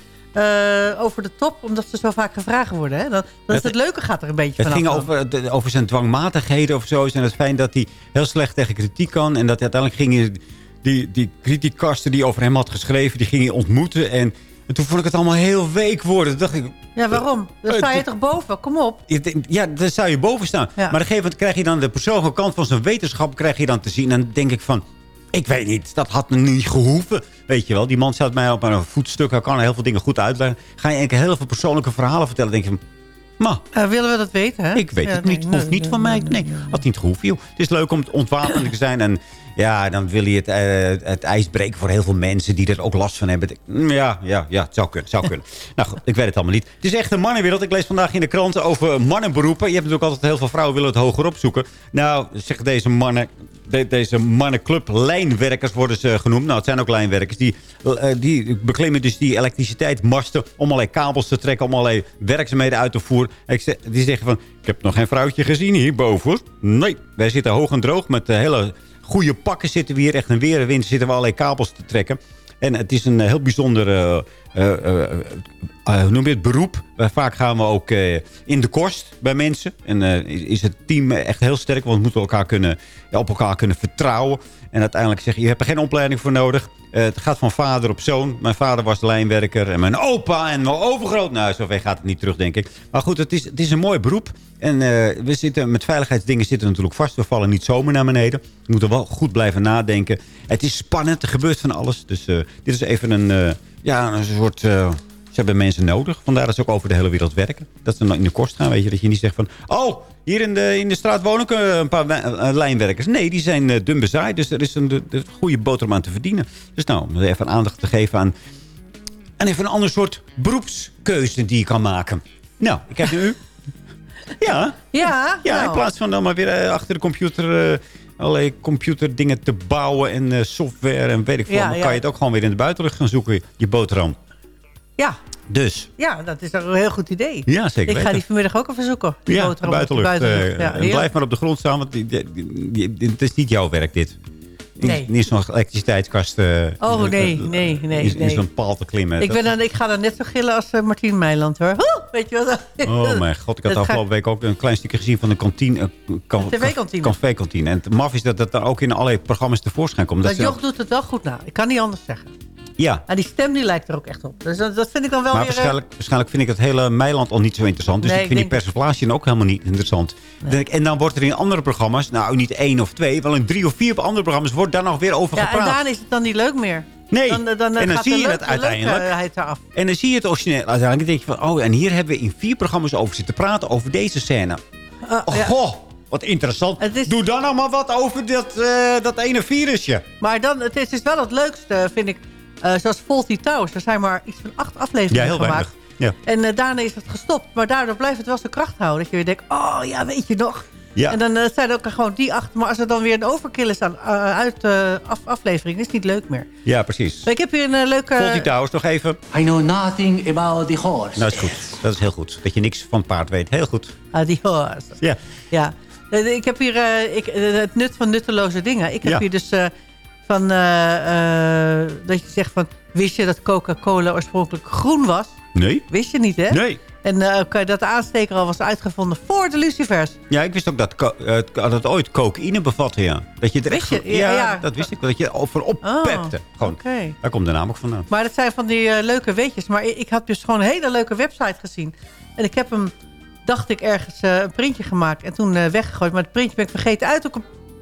over de top, omdat ze zo vaak gevraagd worden. Hè? Dan, dan is Het- het leuke gaat er een beetje Het vanaf. ging dan. over, de- over zijn dwangmatigheden of zo. En het feit dat hij heel slecht tegen kritiek kan. En dat hij uiteindelijk ging die, die kritiekasten die over hem had geschreven... die ging hij ontmoeten. En, en toen vond ik het allemaal heel week worden. Toen dacht ik, Ja, waarom? Dan Eh, sta je toch boven? Kom op. ja, daar zou je boven staan. Maar op een gegeven moment krijg je dan de persoonlijke kant van zijn wetenschap... krijg je dan te zien. En dan denk ik van... Ik weet niet, dat had me niet gehoeven. Weet je wel, die man zat mij op een voetstuk. Hij kan heel veel dingen goed uitleggen. Ga je eigenlijk heel veel persoonlijke verhalen vertellen. denk je van, ma, Eh, willen we dat weten? Hè? ik weet Ja, het nee, niet. nee, Hoeft niet nee, van mij. Nee, had niet gehoeven, joh. Het is leuk om ontwapend te zijn. En ja, dan wil je het, eh, het ijs breken voor heel veel mensen... die er ook last van hebben. Mm, Ja, ja, ja, het zou kunnen. Zou kunnen. *laughs* nou goed, ik weet het allemaal niet. Het is echt een mannenwereld. Ik lees vandaag in de kranten over mannenberoepen. Je hebt natuurlijk altijd heel veel vrouwen willen het hoger opzoeken. Nou, zeggen deze mannen... de- deze mannenclub lijnwerkers worden ze genoemd. Nou, het zijn ook lijnwerkers. Die, eh, die beklimmen dus die elektriciteitsmasten... om allerlei kabels te trekken... om allerlei werkzaamheden uit te voeren. Ik zeg, die zeggen van... ik heb nog geen vrouwtje gezien hierboven. Nee, wij zitten hoog en droog met eh, hele goede pakken zitten we hier. Echt een weer zitten we allerlei kabels te trekken. En het is een eh, heel bijzonder eh, noem het, beroep. Vaak gaan we ook in de kost bij mensen. En is, het team echt heel sterk. Want we moeten elkaar kunnen, op elkaar kunnen vertrouwen. En uiteindelijk zeg je, je hebt er geen opleiding voor nodig. Het gaat van vader op zoon. Mijn vader was lijnwerker. En mijn opa en mijn overgroot. Nou, zover gaat het niet terug, denk ik. Maar goed, het is, het is een mooi beroep. En eh, we zitten met veiligheidsdingen zitten natuurlijk vast. We vallen niet zomaar naar beneden. We moeten wel goed blijven nadenken. Het is spannend. Er gebeurt van alles. Dus eh, dit is even een, eh, ja, een soort... Ze hebben mensen nodig. Vandaar dat ze ook over de hele wereld werken. Dat ze nou in de kost gaan. Weet je, dat je niet zegt van... Oh, hier in de, in de straat wonen ook eh, een paar wij- eh, lijnwerkers. Nee, die zijn eh, dun bezaaid. Dus er is een de, de goede boterham aan te verdienen. Dus nou, om even aandacht te geven aan... En even een ander soort beroepskeuze die je kan maken. Nou, ik heb nu... *laughs* Ja, Ja, ja, in nou. plaats van dan maar weer eh, achter de computer eh, allerlei computerdingen te bouwen en eh, software en weet ik veel. Ja, dan ja. kan je het ook gewoon weer in de buitenlucht gaan zoeken, je boterham. Ja, Dus, ja, dat is een heel goed idee. ja, zeker Ik ga die vanmiddag ook even zoeken. Ja, de buitenlucht. buitenlucht. eh, Ja, en blijf maar op de grond staan, want die- die- die- die- het is niet jouw werk dit. Niet- Nee. Niet zo'n elektriciteitskast. eh, Oh, nee, nee, nee, Niet, zo'n paal te klimmen. Ik, Dat- ben dan, ik ga dan net zo gillen als eh, Martien Meiland, hoor. Woe, weet je wat? Oh mijn god, ik had Dat afgelopen week ook een klein stukje gezien van de kantine. kan- TV-kantine. Café-kantine. En het maf is dat dat dan ook in allerlei programma's tevoorschijn komt. Dat ze Joch doet het wel goed na. Ik kan niet anders zeggen. Ja, En die stem die lijkt er ook echt op. Dus dat, dat vind ik dan wel maar weer... eh, waarschijnlijk, waarschijnlijk vind ik het hele Meiland al niet zo interessant. Dus Nee, ik vind ik die persiflage ook helemaal niet interessant. En dan wordt er in andere programma's, nou niet één of twee, wel in drie of vier andere programma's, wordt daar nog weer over ja, en gepraat. daarna is het dan niet leuk meer. Nee, Dan, dan, dan en dan zie je het de uiteindelijk. En dan zie je het origineel. Uiteindelijk dan denk je van, oh, en hier hebben we in vier programma's over zitten praten over deze scène. Uh, Oh, ja. goh, wat interessant. Is- Doe dan nog maar wat over dat, eh, dat ene virusje. Maar dan, het is dus wel het leukste, vind ik. Eh, zoals Faulty Towers. Er zijn maar iets van acht afleveringen Ja, heel gemaakt. weinig. Ja. En eh, daarna is het gestopt. Maar daardoor blijft het wel zijn kracht houden. Dat je weer denkt, oh ja, weet je nog. Ja. En dan eh, zijn er ook gewoon die acht. Maar als er dan weer een overkill is aan uit eh, af, aflevering, is het niet leuk meer. Ja, precies. Maar ik heb hier een leuke... Volgt die trouwens nog even? I know nothing about the horse. Nou, is goed. Dat is heel goed. Dat je niks van het paard weet. Heel goed. Ah, die horse. Ja. Ja. Ik heb hier eh, ik, het nut van nutteloze dingen. Ik heb Ja. hier dus eh, van... eh, eh, dat je zegt van... Wist je dat Coca-Cola oorspronkelijk groen was? Nee? Wist je niet, hè? Nee. En ook, dat de aansteker al was uitgevonden voor de lucifers. Ja, ik wist ook dat, eh, dat het ooit cocaïne bevatte, ja. Dat je Wist echt... je? Ja, ja. dat wist ik wel. Dat je voor oppepte. Gewoon. oké. Daar komt de naam ook vandaan. Maar dat zijn van die leuke weetjes. Maar ik, ik had dus gewoon een hele leuke website gezien. En ik heb hem, dacht ik, ergens een printje gemaakt. En toen weggegooid. Maar het printje ben ik vergeten uit te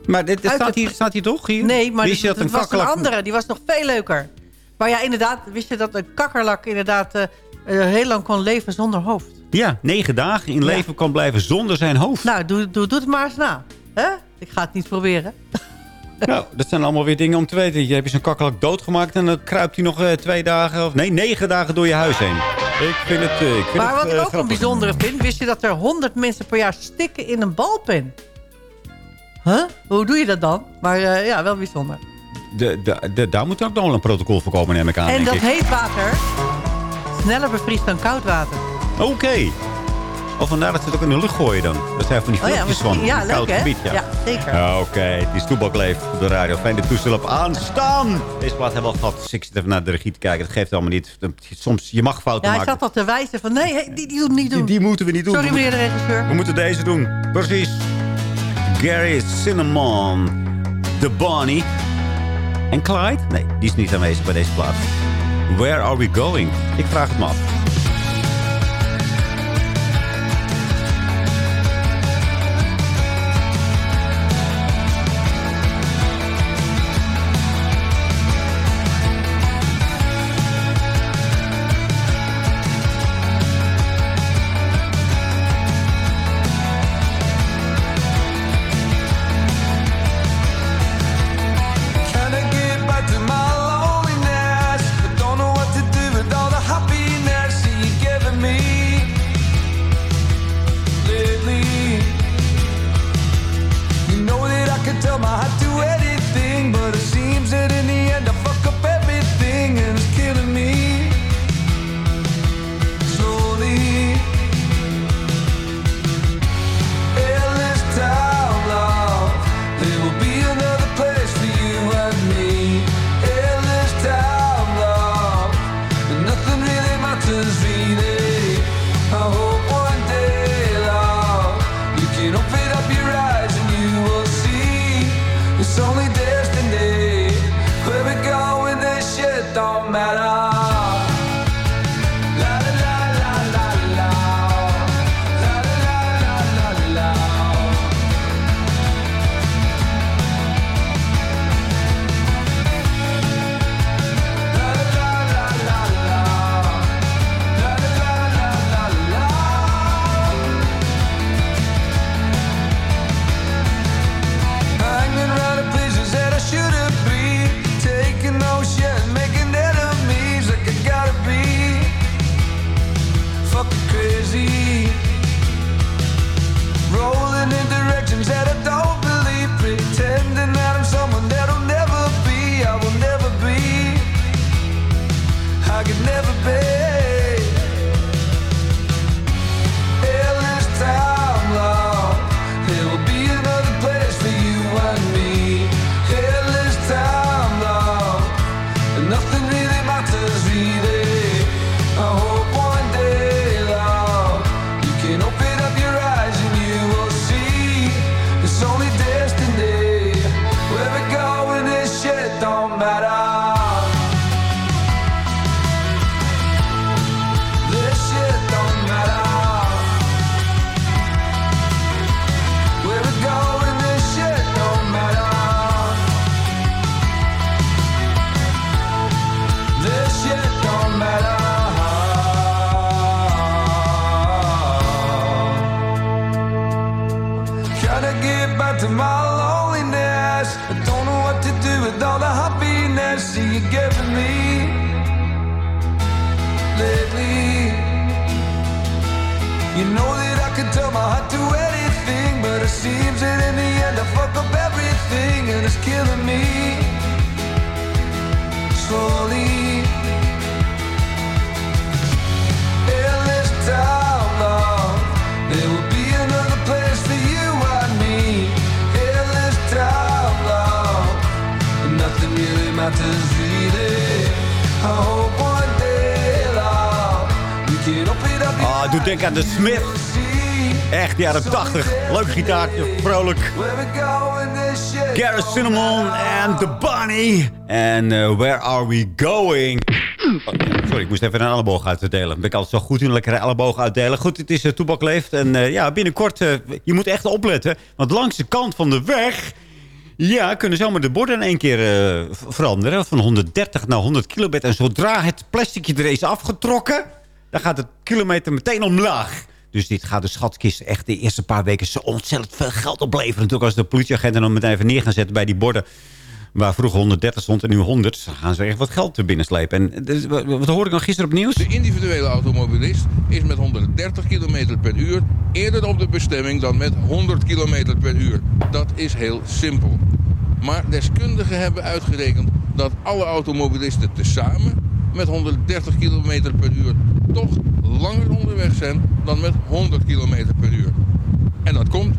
Maar dit, staat, het- hier, staat hier toch? Hier? Nee, maar Wist je dat, dat een was een kakkerlak... andere. Die was nog veel leuker. Maar ja, inderdaad, wist je dat een kakkerlak inderdaad eh, eh, heel lang kon leven zonder hoofd? Ja, negen dagen in leven kan blijven zonder zijn hoofd. Nou, doe, doe, doe het maar eens na. Hè? Ik ga het niet proberen. *laughs* Nou, dat zijn allemaal weer dingen om te weten. Je hebt je zo'n kakkelak doodgemaakt en dan kruipt hij nog eh, twee dagen... of nee, negen dagen door je huis heen. Ik vind het, eh, ik vind Maar het, wat ik ook een grappig. bijzondere vind... wist je dat er 100 mensen per jaar stikken in een balpen? Huh? Hoe doe je dat dan? Maar eh, ja, wel bijzonder. De, de, de, daar moet ook nog wel een protocol voor komen, neem ik aan, en denk dat ik. heet water sneller bevriest dan koud water. Oké. Of vandaar dat ze het ook in de lucht gooien dan. Dat zijn van die Oh ja, filmpjes misschien- van ja, koud gebied. Ja, Ja, zeker. Ja, Oké, die stoelbak leeft op de radio. Fijn de toestel op aanstaan. Deze plaat hebben we al gehad. Dus ik zit even naar de regie te kijken. Dat geeft allemaal niet. Soms, je mag fouten Ja, hij maken. zat al te wijzen van... nee, die, die doen niet doen. Die, moeten we niet doen. Sorry, We meneer de moeten- regisseur. We moeten deze doen. Precies. Gary Cinnamon. The Bonnie. En Clyde? Nee, die is niet aanwezig bij deze plaat. Where are we going? Ik vraag het me af. Get back to my loneliness. I don't know what to do with all the happiness that you're giving me lately. You know that I could tell my heart to anything, but it seems that in the end I fuck up everything and it's killing me slowly. Really matters, really. I hope one day, love, we can open up your Ah, doe denken aan de Smith. Echt, jaren 80. Leuk gitaartje, vrolijk. Gareth Cinnamon en The Bunny. En eh, Where Are We Going? Oh, sorry, ik moest even een elleboog uitdelen. Ben ik altijd zo goed in lekkere elleboog uitdelen. Goed, het is uh, Toebak Leeft. En eh, ja, binnenkort, eh, je moet echt opletten. Want langs de kant van de weg... Ja, kunnen zomaar de borden in één keer eh, veranderen. Van 130 naar 100 kilometer. En zodra het plasticje er is afgetrokken... dan gaat het kilometer meteen omlaag. Dus dit gaat de schatkist echt de eerste paar weken... zo ontzettend veel geld opleveren. Natuurlijk als de politieagenten dan meteen even neer gaan zetten bij die borden... waar vroeger 130 stond en nu 100... dan gaan ze echt wat geld er binnenslepen. En dus, wat, wat hoorde ik nog gisteren op nieuws? De individuele automobilist is met 130 km per uur eerder op de bestemming dan met 100 km per uur. Dat is heel simpel. Maar deskundigen hebben uitgerekend dat alle automobilisten tezamen met 130 km per uur toch langer onderweg zijn dan met 100 km per uur. En dat komt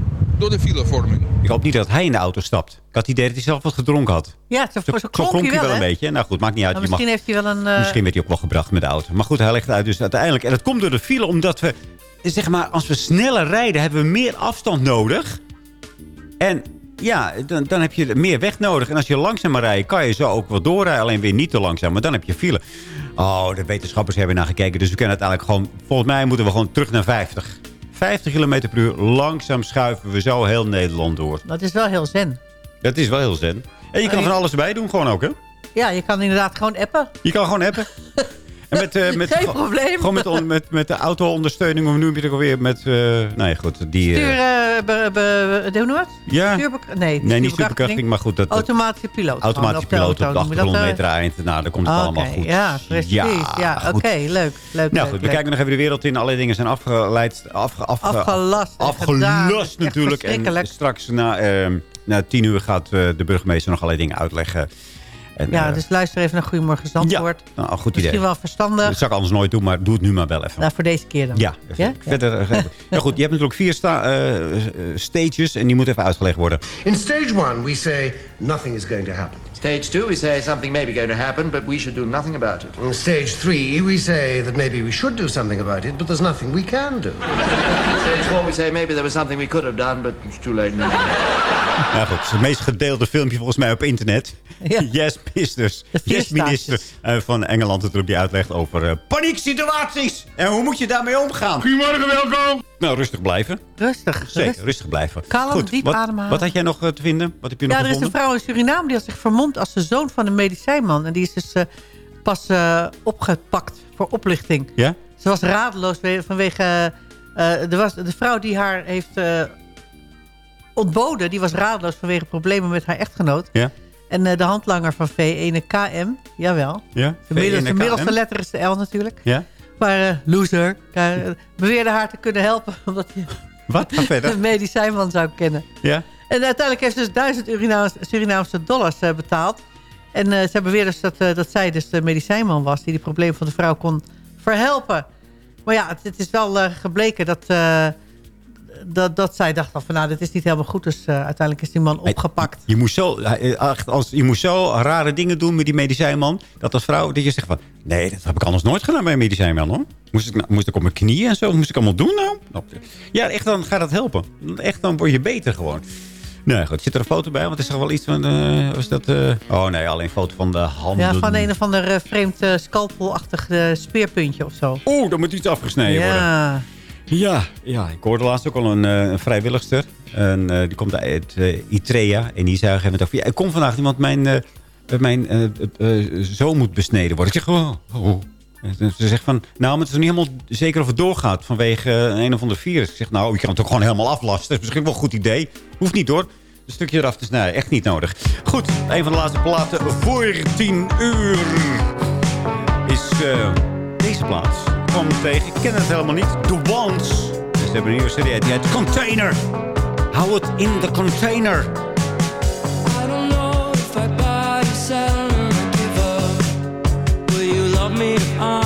door de filevorming. Ik hoop niet dat hij in de auto stapt. Ik had het idee dat hij zelf wat gedronken had. Ja, zo, zo, Zo klonk, klonk hij wel een beetje. Nou goed, maakt niet uit. Maar Je mag- misschien heeft hij wel een... eh, Misschien werd hij ook wel gebracht met de auto. Maar goed, hij legt het uit dus uiteindelijk. En dat komt door de file omdat we... Zeg maar, als we sneller rijden, hebben we meer afstand nodig. En ja, dan, dan heb je meer weg nodig. En als je langzamer rijdt, kan je zo ook wel doorrijden. Alleen weer niet te langzaam, maar dan heb je file. Oh, de wetenschappers hebben naar gekeken. Dus we kunnen uiteindelijk gewoon... Volgens mij moeten we gewoon terug naar 50. 50 km per uur. Langzaam schuiven we zo heel Nederland door. Dat is wel heel zen. Dat is wel heel zen. En je kan van alles erbij doen gewoon ook, hè? Ja, je kan inderdaad gewoon appen. Je kan gewoon appen. *laughs* En met, eh, met, Geen gewoon- probleem. Gewoon met, on- met, met de auto-ondersteuning, hoe noem je het ook alweer? Met, eh nou ja, goed, die... eh, Stuur, het? Ja. Stuurbek- nee, nee, niet stuurbekrachtiging, maar goed. Dat, Automatische piloot. automatische piloot op de auto. Eh? mee draait. Nou, dan komt het allemaal goed. Ja, precies. Ja, oké, leuk. leuk Nou leuk, goed, we leuk. kijken nog even de wereld in. Alle dingen zijn afgeleid, afge, afge- Afgelast afgelast natuurlijk. En straks na, ehm, na tien uur gaat de burgemeester nog allerlei dingen uitleggen. En, Ja, eh, dus luister even naar Goedemorgen Zandvoort. nou, een goed idee. Misschien wel verstandig. Dat zou ik anders nooit doen, maar doe het nu maar wel even. Nou, voor deze keer dan. Ja, Ja? verder. eh, *laughs* ja, goed, je hebt natuurlijk vier sta, eh, eh, stages en die moeten even uitgelegd worden. In stage one, we say nothing is going to happen. Stage two, we say something may be going to happen, but we should do nothing about it. In stage three, we say that maybe we should do something about it, but there's nothing we can do. Stage four, we say maybe there was something we could have done, but it's too late now. *laughs* Ja goed, het is het meest gedeelde filmpje volgens mij op internet. Yes, ministers. Yes, minister eh, van Engeland natuurlijk die uitlegt over eh, panieksituaties. En hoe moet je daarmee omgaan? Goedemorgen, welkom. Nou, rustig blijven. Rustig. Zeker, rustig. rustig blijven. Kalm, Goed, diep wat, ademhalen. Wat had jij nog eh, te vinden? Wat heb je Ja, nog er is gevonden? een vrouw in Suriname die had zich vermomd als de zoon van een medicijnman. En die is dus eh, pas eh, opgepakt voor oplichting. Ja? Ze was radeloos we- vanwege... eh, er was, de vrouw die haar heeft ontboden... die was radeloos vanwege problemen met haar echtgenoot. Ja? En de handlanger van V1 KM, jawel. Ja? De middelste, VNKM? middelste letter is de L natuurlijk. Ja? Maar loser beweerde haar te kunnen helpen... *laughs* omdat hij Wat? Ga verder. een medicijnman zou kennen. Ja? En uiteindelijk heeft ze dus 1000 Surinaamse, Surinaamse dollars eh, betaald. En eh, ze beweerde dus dat, eh, dat zij dus de medicijnman was... die die probleem van de vrouw kon verhelpen. Maar ja, het, het is wel gebleken dat, dat, dat zij dacht van... nou, dit is niet helemaal goed. Dus uiteindelijk is die man opgepakt. Je moest, zo, als, je moest zo rare dingen doen met die medicijnman. Dat als vrouw, dat je zegt van... Nee, dat heb ik anders nooit gedaan bij een medicijnman, hoor. Moest ik, nou- moest ik op mijn knieën en zo? Moest ik allemaal doen, nou? Nou, Ja, echt, dan gaat dat helpen. Echt, dan word je beter gewoon. Nee, goed. Zit er een foto bij? Want er is toch wel iets van... eh, was dat, eh, Oh, nee, alleen een foto van de handen. Ja, van een of ander eh, vreemd uh, scalpelachtig speerpuntje of zo. Oeh, dan moet iets afgesneden worden. Ja. Ja, ik hoorde laatst ook al een, een vrijwilligster. En, die komt uit Itrea. En die zei op. Ja, er komt vandaag iemand mijn, mijn zoon moet besneden worden. Ik zeg, oh, oh. En Ze zegt van, nou, maar het is niet helemaal zeker of het doorgaat vanwege eh, een of ander virus. Ik zeg, nou, je kan het ook gewoon helemaal aflasten. Dat is misschien wel een goed idee. Hoeft niet hoor. Een stukje eraf te snijden. Echt niet nodig. Goed, een van de laatste platen voor 10 uur is eh, deze plaats. Ik kwam tegen. Ik ken het helemaal niet. The Ones. Dus ze hebben een nieuwe serie. Die heet Container. Hou het in de container. Me if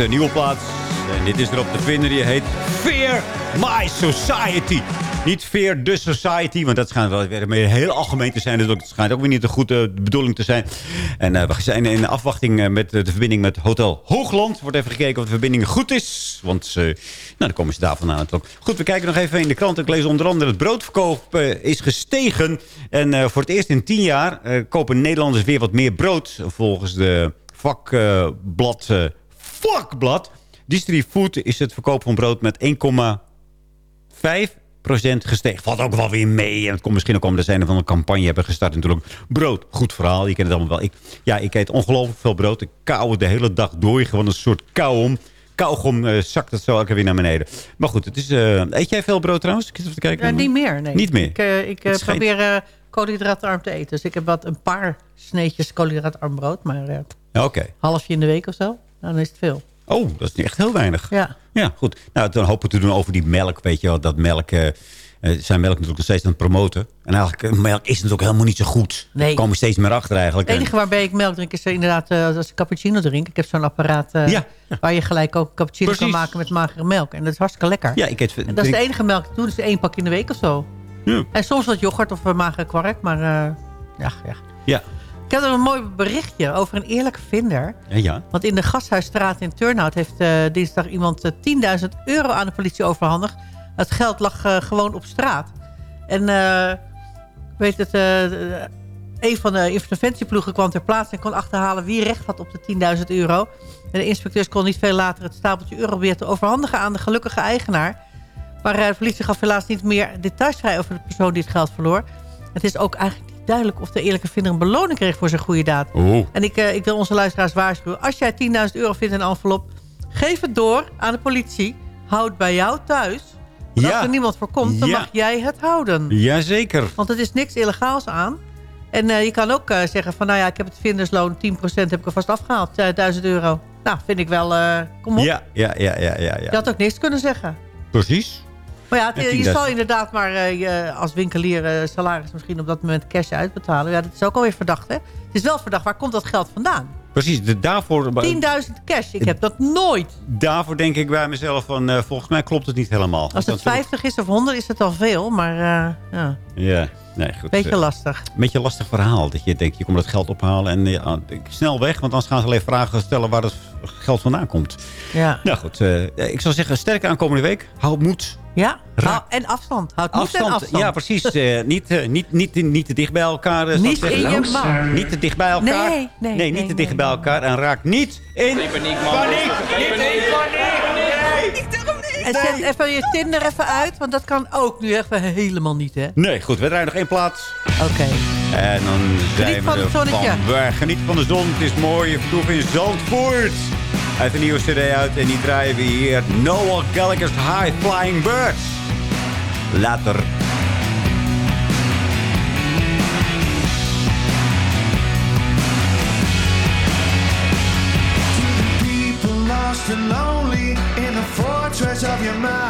de nieuwe plaats. En dit is erop te vinden. Die heet Fear My Society. Niet Fear the Society, want dat schijnt wel weer heel algemeen te zijn. Dus dat schijnt ook weer niet de goede bedoeling te zijn. En eh, we zijn in afwachting eh, met de verbinding met Hotel Hoogland. Wordt even gekeken of de verbinding goed is. Want eh, nou, dan komen ze daar vandaan. Goed, we kijken nog even in de krant. Ik lees onder andere het broodverkoop eh, is gestegen. En eh, voor het eerst in tien jaar eh, kopen Nederlanders weer wat meer brood. Volgens de vakblad Vakblad. Distrifood is het verkoop van brood met 1,5% gestegen. Valt ook wel weer mee. En het komt misschien ook omdat ze een van een campagne hebben gestart. Natuurlijk brood. Goed verhaal. Je kent het allemaal wel. Ik, ja, ik eet ongelooflijk veel brood. Ik kauw het de hele dag door. Gewoon een soort kauwom. kauwgom eh, zakt het zo elke keer weer naar beneden. Maar goed, het is, eh, eet jij veel brood trouwens? Ik even te kijken. Ja, niet meer, nee. Niet meer? Ik, eh, ik probeer koolhydraatarm te eten. Dus ik heb wat een paar sneetjes koolhydraatarm brood. Maar Ja, Oké. halfje in de week of zo. Dan is het veel. Oh, dat is echt heel weinig. Ja. Ja, goed. Nou, dan hopen we te doen over die melk. Weet je wel, dat melk... eh, eh, zijn melk natuurlijk nog steeds aan het promoten. En eigenlijk, eh, melk is natuurlijk helemaal niet zo goed. Nee. Daar komen steeds meer achter eigenlijk. Het enige waarbij ik melk drink is inderdaad eh, als ik cappuccino drink. Ik heb zo'n apparaat Ja. waar je gelijk ook cappuccino Precies. kan maken met magere melk. En dat is hartstikke lekker. Ja, ik het, En dat is de enige melk die ik doe. Dus één pak in de week of zo. Ja. En soms wat yoghurt of magere kwark. Maar ja, ja. Ja. Ik heb nog een mooi berichtje over een eerlijke vinder. Ja, ja. Want in de Gasthuisstraat in Turnhout heeft eh, dinsdag iemand eh, 10.000 euro aan de politie overhandigd. Het geld lag eh, gewoon op straat. En eh, weet het, eh, eh, een van de interventieploegen kwam ter plaatse en kon achterhalen wie recht had op de 10.000 euro. En de inspecteurs kon niet veel later het stapeltje eurobiljetten overhandigen aan de gelukkige eigenaar. Maar eh, de politie gaf helaas niet meer details vrij over de persoon die het geld verloor. Het is ook eigenlijk duidelijk of de eerlijke vinder een beloning kreeg voor zijn goede daad. En ik, eh, ik wil onze luisteraars waarschuwen. Als jij 10.000 euro vindt in een envelop, geef het door aan de politie. Houd bij jou thuis. Want Ja. Als er niemand voor komt, dan Ja. mag jij het houden. Jazeker. Want het is niks illegaals aan. En eh, je kan ook eh, zeggen van, nou ja, ik heb het vindersloon 10% heb ik er vast afgehaald. eh, 1000 euro. Nou, vind ik wel, kom op. Ja, ja, ja, ja, ja. Je ja. had ook niks kunnen zeggen. Precies. Maar ja, het- je 10.000. zal inderdaad maar eh, als winkelier eh, salaris misschien op dat moment cash uitbetalen. Ja, dat is ook alweer verdacht, hè? Het is wel verdacht, waar komt dat geld vandaan? Precies, de, daarvoor, 10.000 cash, ik heb dat nooit. daarvoor denk ik bij mezelf van... eh, volgens mij klopt het niet helemaal. Als het Want dat- 50 is of 100 is het al veel, maar ja, Ja, nee, goed. beetje eh, lastig. Een beetje een lastig verhaal. Dat je denkt, je komt dat geld ophalen en eh, ah, snel weg. Want anders gaan ze alleen vragen stellen waar het geld vandaan komt. Ja, Nou goed, eh, ik zou zeggen, sterke aankomende week. Hou moed. ja. En afstand. Houd moed en afstand. Ja, precies. eh, niet, niet, niet, niet te dicht bij elkaar. Niet in je mouw. Niet te dicht bij elkaar. Nee, nee, niet nee, te dicht nee, bij elkaar. En raak niet in paniek. Paniek. Niet in paniek. En zet even je Tinder even uit, want dat kan ook nu even helemaal niet, hè? Nee, goed. We draaien nog één plaats. Oké. En dan zijn van we het zonnetje. van weg. Geniet van de zon. Het is mooi. Je vertoef in Zandvoort. Uit een nieuwe cd uit. En die draaien we hier. Noel Gallagher's High Flying Birds. Later. Your mind.